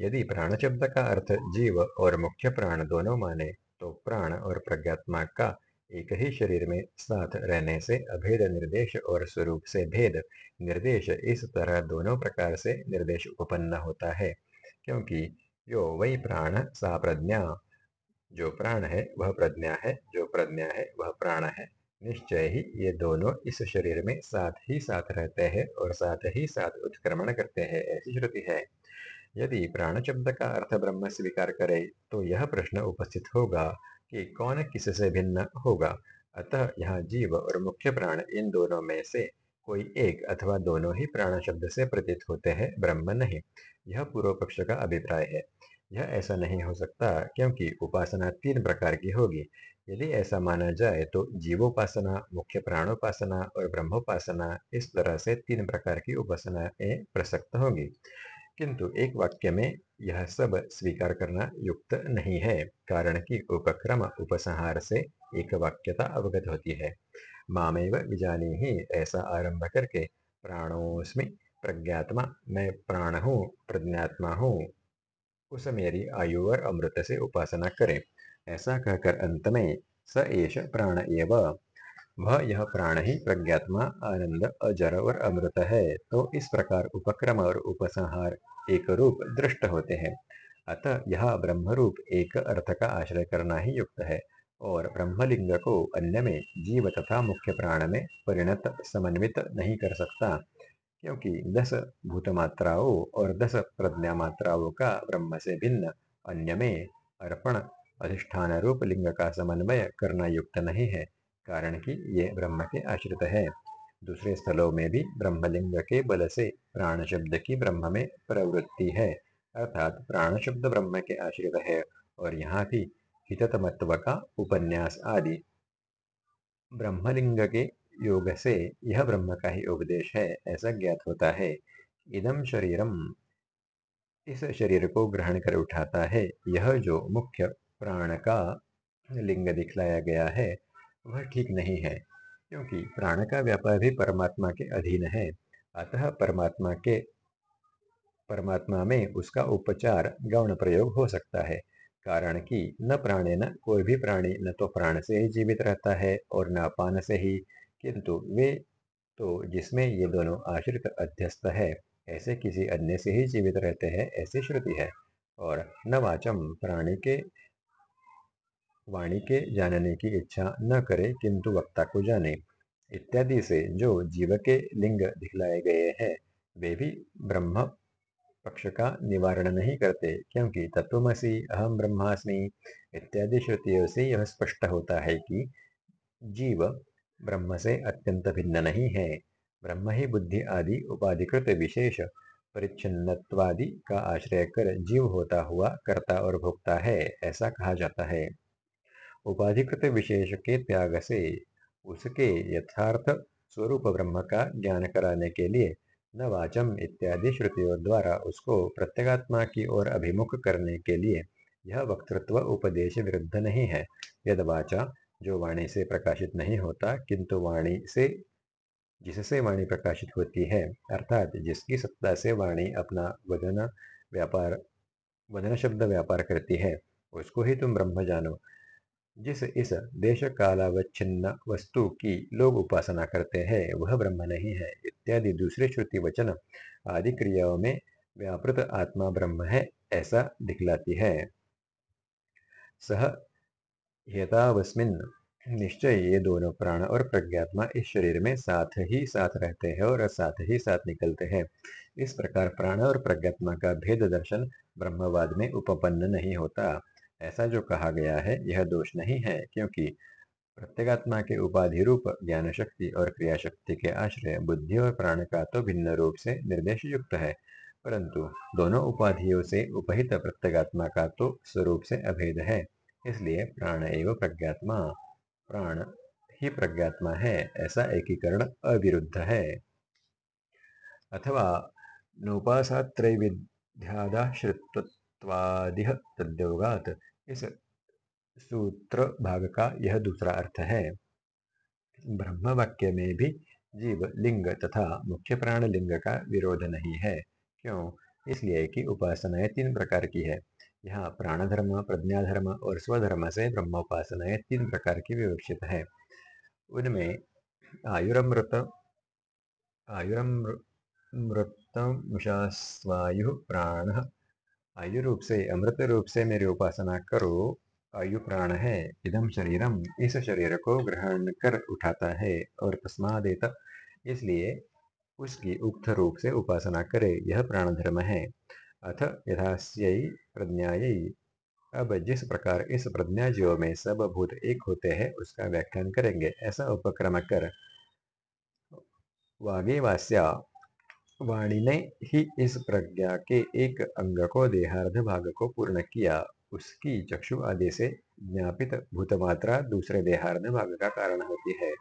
यदि प्राण शब्द का अर्थ जीव और मुख्य प्राण दोनों माने तो प्राण और प्रज्ञात्मा का एक ही शरीर में साथ रहने से अभेद निर्देश और स्वरूप से भेद। निर्देश इस तरह दोनों प्रकार से निर्देश उपपन्न होता है, क्योंकि यो वही प्राण, सा प्रज्ञा। जो प्राण है, वह प्रज्ञा है, जो प्रज्ञा है, वह प्राण है। निश्चय ही ये दोनों इस शरीर में साथ ही साथ रहते हैं और साथ ही साथ उत्क्रमण करते हैं, ऐसी श्रुति है। यदि प्राण शब्द का अर्थ ब्रह्म स्वीकार करे तो यह प्रश्न उपस्थित होगा। कि कौन किससे भिन्न होगा? अतः यहाँ जीव और मुख्य प्राण इन दोनों में से कोई एक अथवा दोनों ही प्राण शब्द से प्रतीत होते हैं, ब्रह्म नहीं। यह पूर्व पक्ष का अभिप्राय है। यह ऐसा नहीं हो सकता क्योंकि उपासना तीन प्रकार की होगी। यदि ऐसा माना जाए तो जीवोपासना, मुख्य प्राणोपासना और ब्रह्मोपासना इस तरह से तीन प्रकार की उपासनाएँ प्रसक्त होंगी। किंतु एक वाक्य में यह सब स्वीकार करना युक्त नहीं है, कारण कि उपक्रम उपसंहार से एक वाक्यता अवगत होती है। मामेव विजानी ही ऐसा आरंभ करके प्राणोस्मि प्रज्ञात्मा, मैं प्राण हूँ, प्रज्ञात्मा हूँ, उस मेरी आयु और अमृत से उपासना करें। ऐसा कहकर अंत में स एष प्राण एव वह यह प्राण ही प्रज्ञात्मा, आनंद, अजर और अमृत है। तो इस प्रकार उपक्रम और उपसंहार एक रूप दृष्ट होते हैं। अतः यह ब्रह्म रूप एक अर्थ का आश्रय करना ही युक्त है और ब्रह्मलिंग को अन्य में जीव तथा मुख्य प्राण में परिणत, समन्वित नहीं कर सकता, क्योंकि दस भूत मात्राओं और दस प्रज्ञा मात्राओं का ब्रह्म से भिन्न, अन्य में अर्पण, अधिष्ठान रूप लिंग का समन्वय करना युक्त नहीं है। कारण कि ये ब्रह्म के आश्रित है। दूसरे स्थलों में भी ब्रह्मलिंग के बल से प्राण शब्द की ब्रह्म में प्रवृत्ति है, अर्थात प्राण शब्द ब्रह्म के आश्रित है और यहाँ भी हिततमत्व का उपन्यास आदि। ब्रह्मलिंग के योग से यह ब्रह्म का ही उपदेश है, ऐसा ज्ञात होता है। इदम शरीरम इस शरीर को ग्रहण कर उठाता है। यह जो मुख्य प्राण का लिंग दिखलाया गया है वह ठीक नहीं है, क्योंकि प्राण का व्यापार भी परमात्मा के अधीन है। अतः परमात्मा के, परमात्मा में उसका उपचार गौण प्रयोग हो सकता है, कारण कि न प्राणे न कोई भी प्राणी न तो प्राण से ही जीवित रहता है और न पान से ही, किंतु वे तो जिसमें ये दोनों आश्रित अध्यस्त है, ऐसे किसी अन्य से ही जीवित रहते हैं, ऐसी श्रुति है। और न वाचम प्राणी के वाणी के जानने की इच्छा न करे, किंतु वक्ता को जाने। इत्यादि से जो जीव के लिंग दिखलाए गए हैं, वे भी ब्रह्म पक्ष का निवारण नहीं करते, क्योंकि तत्वमसी अहम ब्रह्मास्मि। इत्यादि श्रुतियों से यह स्पष्ट होता है कि जीव ब्रह्म से अत्यंत भिन्न नहीं है। ब्रह्म ही बुद्धि आदि, उपाधिकृत विशेष परिच्छिन्नत्वादि का आश्रय कर जीव होता हुआ करता और भोगता है, ऐसा कहा जाता है। उपाधिकृत विशेष के त्याग से उसके यथार्थ स्वरूप ब्रह्म का ज्ञान कराने के लिए न वाचम इत्यादि श्रुतियों द्वारा उसको प्रत्यगात्मा की ओर अभिमुख करने के लिए यह वक्तृत्व उपदेश विरुद्ध नहीं है। यद वाचा जो वाणी से प्रकाशित नहीं होता, किंतु वाणी से, जिससे वाणी प्रकाशित होती है, अर्थात जिसकी सत्ता से वाणी अपना वदन व्यापार वदन शब्द व्यापार करती है, उसको ही तुम ब्रह्म जानो। जिस इस देश कालावच्छिन्न वस्तु की लोग उपासना करते हैं, वह ब्रह्म नहीं है। इत्यादि दूसरे श्रुति वचन आदि क्रियाओं में व्यापृत आत्मा ब्रह्म है, ऐसा दिखलाती है। सह हेतावस्मिन निश्चय ये दोनों प्राण और प्रज्ञात्मा इस शरीर में साथ ही साथ रहते हैं और साथ ही साथ निकलते हैं। इस प्रकार प्राण और प्रज्ञात्मा का भेद दर्शन ब्रह्मवाद में उपपन्न नहीं होता। ऐसा जो कहा गया है, यह दोष नहीं है, क्योंकि प्रत्येगात्मा के उपाधि रूप ज्ञान शक्ति और क्रिया शक्ति के आश्रय, बुद्धि और प्राण का तो भिन्न रूप से निर्देश युक्त है। परंतु दोनों उपाधियों से उपहित प्रत्येगात्मा का तो स्वरूप से अभेद है, इसलिए प्राण एवं प्रज्ञात्मा, प्राण ही प्रज्ञात्मा है, ऐसा एकीकरण अविरुद्ध है। अथवा नोपासात्रैविध्यादाश्रित्वादिह तद्योगात इस सूत्र भाग का यह दूसरा अर्थ है। ब्रह्म वाक्य में भी जीव लिंग तथा मुख्य प्राण लिंग का विरोध नहीं है। क्यों? इसलिए कि उपासनाएँ तीन प्रकार की है। यहाँ प्राण धर्म प्रज्ञा धर्म और स्वधर्म से ब्रह्मोपासनाएँ तीन प्रकार की विवक्षित है। उनमें आयुरमृत आयुरमृतमुषास्वायु प्राण आयु रूप से, अमृत रूप से मेरी उपासना करो। आयु प्राण है इदम शरीरम इस शरीर को ग्रहण कर उठाता है और तस्मादेत, इसलिए उसकी उक्त रूप से उपासना करे, यह प्राण धर्म है। अथ यथास्यई प्रज्ञायी। अब जिस प्रकार इस प्रज्ञा जीव में सब भूत एक होते हैं, उसका व्याख्यान करेंगे। ऐसा उपक्रम कर। वागे वास्या वाणी ने ही इस प्रज्ञा के एक अंग को, देहार्ध भाग को पूर्ण किया। उसकी चक्षु आदि से ज्ञापित भूतमात्रा दूसरे देहार्ध भाग का कारण होती है।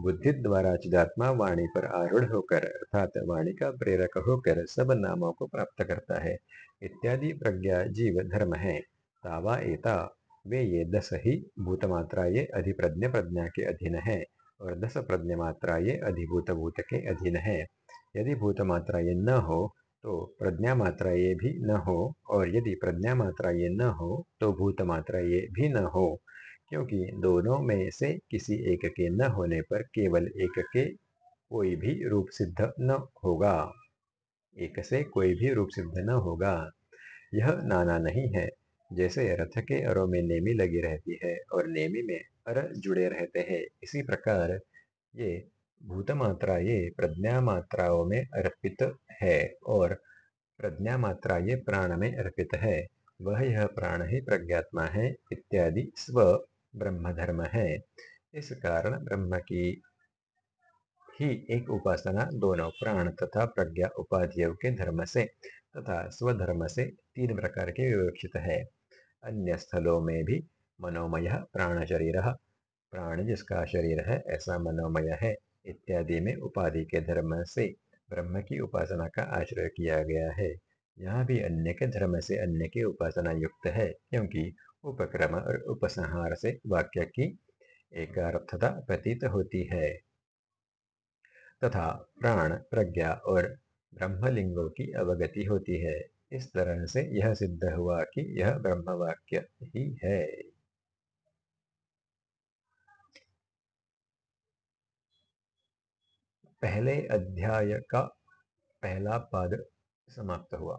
बुद्धि द्वारा चिदात्मा वाणी पर आरूढ़ होकर, अर्थात वाणी का प्रेरक होकर, सब नामों को प्राप्त करता है। इत्यादि प्रज्ञा जीव धर्म है। तावा एता, वे ये दस ही भूतमात्रा ये अधिप्रज्ञ प्रज्ञा के अधीन है और दस प्रज्ञ मात्रा ये अधिभूत भूत के अधीन है। यदि भूत मात्रा ये न हो तो प्रज्ञा मात्रा ये भी न हो और यदि प्रज्ञा मात्रा ये न हो तो भूत मात्रा ये भी न हो, क्योंकि दोनों में से किसी एक के न होने पर केवल एक के कोई भी रूप सिद्ध न होगा। एक से कोई भी रूप सिद्ध न होगा। यह नाना नहीं है। जैसे रथ के अरों में नेमी लगी रहती है और नेमी में अर जुड़े रहते हैं, इसी प्रकार ये भूत मात्रा ये प्रज्ञा मात्राओं में अर्पित है और प्रज्ञा मात्रा ये प्राण में अर्पित है। वह यह प्राण ही प्रज्ञात्मा है इत्यादि स्व ब्रह्म धर्म है। इस कारण ब्रह्म की ही एक उपासना दोनों प्राण तथा प्रज्ञा उपाधियों के धर्म से तथा स्वधर्म से तीन प्रकार के विवक्षित है। अन्य स्थलों में भी मनोमय प्राण शरीर प्राण जिसका शरीर है ऐसा मनोमय है। इत्यादि में उपाधि के धर्म से ब्रह्म की उपासना का आश्रय किया गया है। यहाँ भी अन्य के धर्म से अन्य की उपासना युक्त है, क्योंकि उपक्रम और उपसंहार से वाक्य की एकार्थता प्रतीत होती है। तथा प्राण, प्रज्ञा और ब्रह्मलिंगों की अवगति होती है। इस तरह से यह सिद्ध हुआ कि यह ब्रह्म वाक्य ही है। पहले अध्याय का पहला पद समाप्त हुआ।